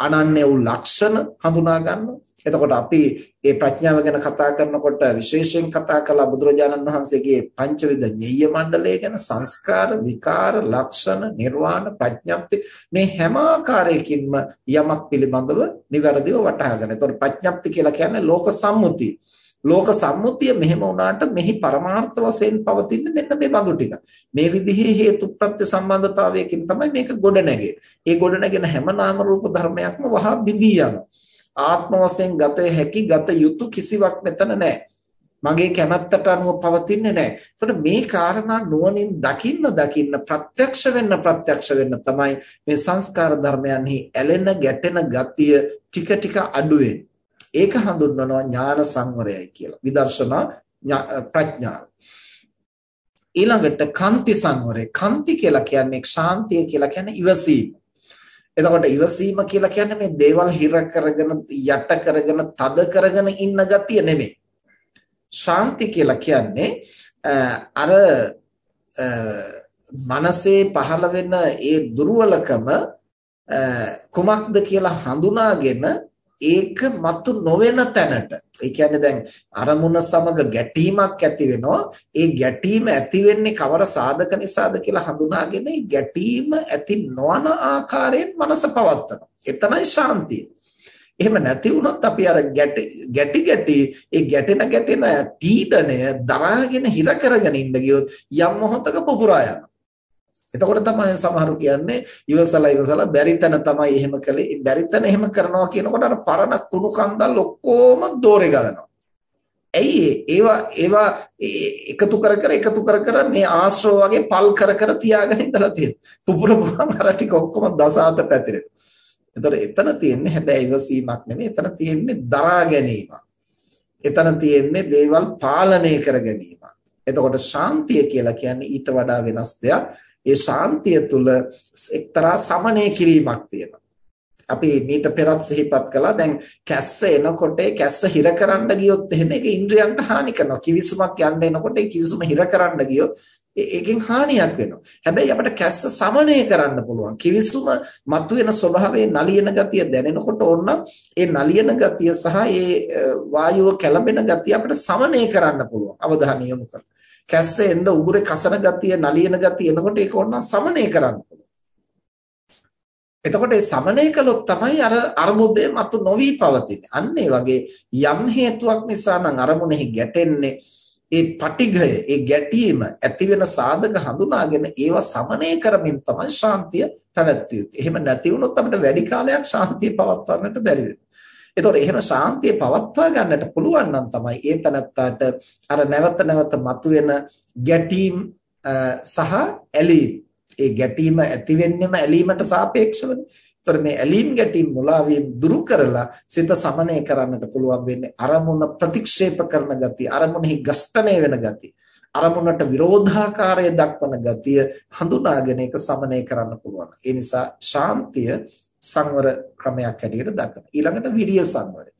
අනන්‍ය වූ ලක්ෂණ හඳුනා ගන්නවා එතකොට අපි මේ ප්‍රඥාව ගැන කතා කරනකොට විශේෂයෙන් කතා කළා බුදුරජාණන් වහන්සේගේ පංචවිධ ඤෙය්‍ය මණ්ඩලය ගැන සංස්කාර විකාර ලක්ෂණ නිර්වාණ ප්‍රඥප්ති මේ හැම ආකාරයකින්ම යමක් පිළිබඳව නිවැරදිව වටහා ගන්න. එතකොට ප්‍රඥප්ති කියලා කියන්නේ ලෝක සම්මුතිය. ලෝක සම්මුතිය මෙහෙම වුණාට මෙහි පරමාර්ථ වශයෙන් පවතින මෙන්න මේ බඳු ටික. මේ විදිහේ හේතු ප්‍රත්‍ය සම්බන්ධතාවයකින් තමයි මේක ගොඩ නැගෙන්නේ. ඒ ගොඩ නැගෙන හැම නාම රූප ධර්මයක්ම වහා බිඳී යනවා. ආත්ම වශයෙන් ගත හැකි ගත යුතු කිසිවක් මෙතන නැහැ. මගේ කැමැත්තට අනුව පවතින්නේ නැහැ. එතකොට මේ කාරණා නුවණින් දකින්න දකින්න ප්‍රත්‍යක්ෂ වෙන්න ප්‍රත්‍යක්ෂ වෙන්න තමයි මේ සංස්කාර ධර්මයන්හි ඇලෙන ගැටෙන ගතිය ටික ටික අඩු ඒක හඳුන්වනවා ඥාන සංවරයයි කියලා. විදර්ශනා ප්‍රඥාව. ඊළඟට කාන්ති සංවරය. කාන්ති කියලා කියන්නේ ශාන්තිය කියලා කියන්නේ ඉවසීම. එතකොට ඉවසීම කියලා කියන්නේ මේ දේවල් හිර කරගෙන යට කරගෙන තද කරගෙන ඉන්න ගතිය නෙමෙයි. ශාන්ති කියලා කියන්නේ අර මනසේ පහළ වෙන ඒ දුර්වලකම කුමක්ද කියලා හඳුනාගෙන ඒක මතු නොවන තැනට. ඒ කියන්නේ දැන් අරමුණ සමග ගැටීමක් ඇති වෙනවා. ඒ ගැටීම ඇති වෙන්නේ කවර සාධක නිසාද කියලා හඳුනාගෙන ඒ ගැටීම ඇති නොවන ආකාරයෙන් මනස පවත්නවා එතනයි ශාන්තිය. එහෙම නැති වුණොත් අපි අර ගැටි ගැටි ගැටි ඒ ගැටෙන ගැටෙන පීඩණය දරාගෙන හිර කරගෙන ඉන්න ගියොත් යම් මොහොතක පුපුරා යනවා. එතකොට තමයි සමහරු කියන්නේ ඉවසලා ඉවසලා බැරි තැන තමයි එහෙම කළේ. බැරි තැන එහෙම කරනවා කියනකොට අර පරණ කුණු කන්දල් ඔක්කොම දෝරේ ගලනවා. ඇයි ඒවා ඒවා එකතු කර කර එකතු කර කර මේ ආශ්‍රව වගේ පල් කර කර තියාගෙන ඉඳලා තියෙනවා. පුපුරපුවාම අර ටික ඔක්කොම දසාත පැතිරෙනවා. එතකොට එතන තියෙන්නේ හැබැයි ඉවසීමක් නෙමෙයි. එතන තියෙන්නේ දරා ගැනීමක්. එතන තියෙන්නේ දේවල් පාලනය කර ගැනීමක්. එතකොට ශාන්තිය කියලා කියන්නේ ඊට වඩා වෙනස් දෙයක්. ඒ ශාන්තිය තුල එක්තරා සමනය කිරීමක් තියෙනවා. අපි මීට පෙරත් සිහිපත් කළා දැන් කැස්ස එනකොට කැස්ස හිර කරන්න ගියොත් එහෙම ඒක ඉන්ද්‍රියන්ට හානි කරනවා කිවිසුමක් යන්න එනකොට ඒ කිවිසුම හිර කරන්න ගියොත් ඒකෙන් හානියක් වෙනවා. හැබැයි අපිට කැස්ස සමනය කරන්න පුළුවන්. කිවිසුම මතුවෙන ස්වභාවයේ නලියන ගතිය දැනෙනකොට ඕන ඒ නලියන ගතිය සහ ඒ වායුව කැළඹෙන ගතිය අපිට සමනය කරන්න පුළුවන්. අවධානය යොමු කරලා. කැස්ස එන්න උගුරේ කසන ගතිය නලියන ගතිය එනකොට ඒක ඕන සමනය කරන්න පුළුවන්. එතකොට ඒ සමනය කළොත් තමයි අර අරමුදේ මතු නොවි පවතින්නේ. අන්න ඒ වගේ යම් හේතුවක් නිසා නම් අරමුණෙහි ගැටෙන්නේ ඒ පටිඝය ඒ ගැටීම ඇති වෙන සාධක හඳුනාගෙන ඒව සමනය කරමින් තමයි ශාන්තිය පැවැත්විය යුත්තේ. එහෙම නැති වුණොත් අපිට වැඩි කාලයක් ශාන්තිය පවත්වන්නට බැරි වෙනවා. එතකොට එහෙම ශාන්තිය පවත්වා ගන්නට පුළුවන් නම් තමයි ඒ තනත්තාට අර නැවත නැවත මතුවෙන ගැටීම් සහ ඇලීම් ඒ ගැටීම ඇති වෙන්නෙම ඇලීමට සාපේක්ෂවනේ. ඒතර මේ ඇලීම් ගැටීම් මුලාවීම් දුරු කරලා සිත සමනය කරන්නට පුළුවන් වෙන්නේ අරමුණ ප්‍රතික්ෂේප කරන ගතිය අරමුණෙහි ගස්ඨණය වෙන ගතිය අරමුණට විරෝධාකාරය දක්වන ගතිය හඳුනාගෙන ඒක සමනය කරන්න පුළුවන් ඒ නිසා ශාන්තිය සංවර ක්‍රමයක් හැටියට දක්වනවා. ඊළඟට විරිය සංවරය.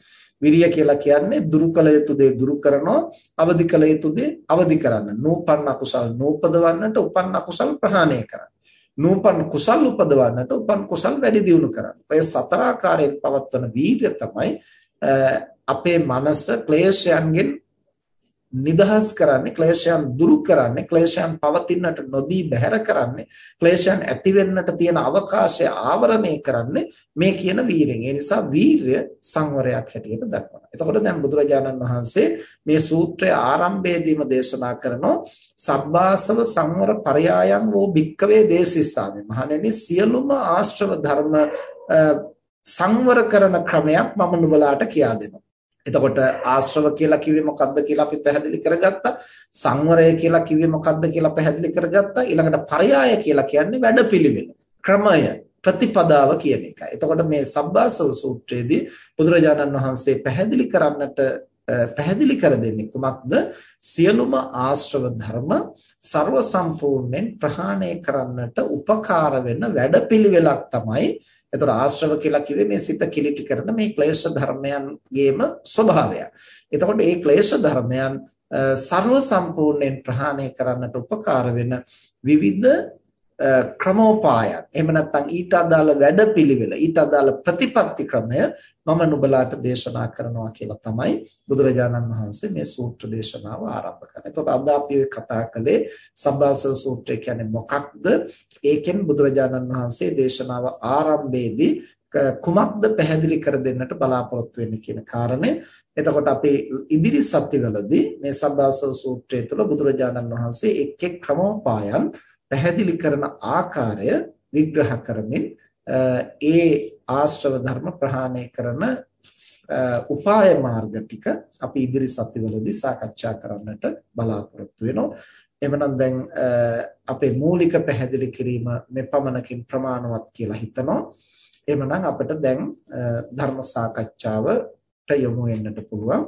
විරිය කියලා කියන්නේ දුරු කළ යුතු දේ දුරු කරනවා අවදි කළ යුතු දේ අවදි කරන්න. නූපන්න කුසල් නූපදවන්නට උපන්න කුසල් ප්‍රහාණය කරන්න. නූපන් කුසල් උපදවන්නට උපන් කුසල් වැඩි දියුණු කරන්න. ඔය සතර ආකාරයෙන් පවත්වන වීර්ය තමයි අපේ මනස ක්ලේශයන්ගෙන් නිදහස් කරන්නේ ක්ලේශයන් දුරු කරන්නේ ක්ලේශයන් පවතින්නට නොදී බැහැර කරන්නේ ක්ලේශයන් ඇති වෙන්නට තියෙන අවකාශය ආවරණය කරන්නේ මේ කියන වීරයෙන්. ඒ නිසා වීරය සංවරයක් හැටියට දක්වනවා. එතකොට දැන් බුදුරජාණන් වහන්සේ මේ සූත්‍රය ආරම්භයේදීම දේශනා කරනවා සබ්බාසව සංවර පරයායන් වූ භික්කවේ දේශිස්සාමි. මහණෙනි සියලුම ආශ්‍රව ධර්ම සංවර කරන ක්‍රමයක් මම නුඹලාට කියා දෙනවා. එතකොට ආශ්‍රව කියලා කිව්වේ මොකද්ද කියලා අපි පැහැදිලි කරගත්තා. සංවරය කියලා කිව්වේ මොකද්ද කියලා පැහැදිලි කරගත්තා. ඊළඟට පරයාය කියලා කියන්නේ වැඩපිළිවෙල, ක්‍රමය, ප්‍රතිපදාව කියන එකයි. එතකොට මේ සබ්බාසව සූත්‍රයේදී බුදුරජාණන් වහන්සේ පැහැදිලි කරන්නට පැහැදිලි කර දෙන්නේ කුමක්ද සියලුම ආශ්‍රව ධර්ම ਸਰව සම්පූර්ණයෙන් ප්‍රහාණය කරන්නට උපකාර වෙන වැඩපිළිවෙලක් තමයි එතකොට ආශ්‍රව කියලා කිව්වේ මේ සිත කිලිටි කරන මේ ක්ලේශ ධර්මයන්ගේම ස්වභාවය. එතකොට මේ ක්ලේශ ධර්මයන් ਸਰව සම්පූර්ණයෙන් ප්‍රහාණය කරන්නට උපකාර වෙන විවිධ ක්‍රමෝපායන් එහෙම නැත්නම් ඊට අදාළ වැඩපිළිවෙල ඊට අදාළ ප්‍රතිපත්ති ක්‍රමය මම නුඹලාට දේශනා කරනවා කියලා තමයි බුදුරජාණන් වහන්සේ මේ සූත්‍ර දේශනාව ආරම්භ කරන්නේ. එතකොට අද අපි කතා කළේ සබ්බාසව සූත්‍රය කියන්නේ මොකක්ද? ඒකෙන් බුදුරජාණන් වහන්සේ දේශනාව ආරම්භයේදී කුමක්ද පැහැදිලි කර දෙන්නට බලාපොරොත්තු වෙන්නේ කියන කාරණය. එතකොට අපි ඉදිරි සත්‍යවලදී මේ සබ්බාසව සූත්‍රය තුළ බුදුරජාණන් වහන්සේ එක් එක් ක්‍රමෝපායන් පැහැදිලි කරන ආකාරය විග්‍රහ කරමින් ඒ ආශ්‍රව ධර්ම ප්‍රහාණය කරන උපාය මාර්ග ටික අපි ඉදිරි සතිවලදී සාකච්ඡා කරන්නට බලාපොරොත්තු වෙනවා. එhmenan දැන් අපේ මූලික පැහැදිලි කිරීම මෙපමණකින් ප්‍රමාණවත් කියලා හිතනවා. එhmenan අපිට දැන් ධර්ම සාකච්ඡාවට යොමු වෙන්නට පුළුවන්.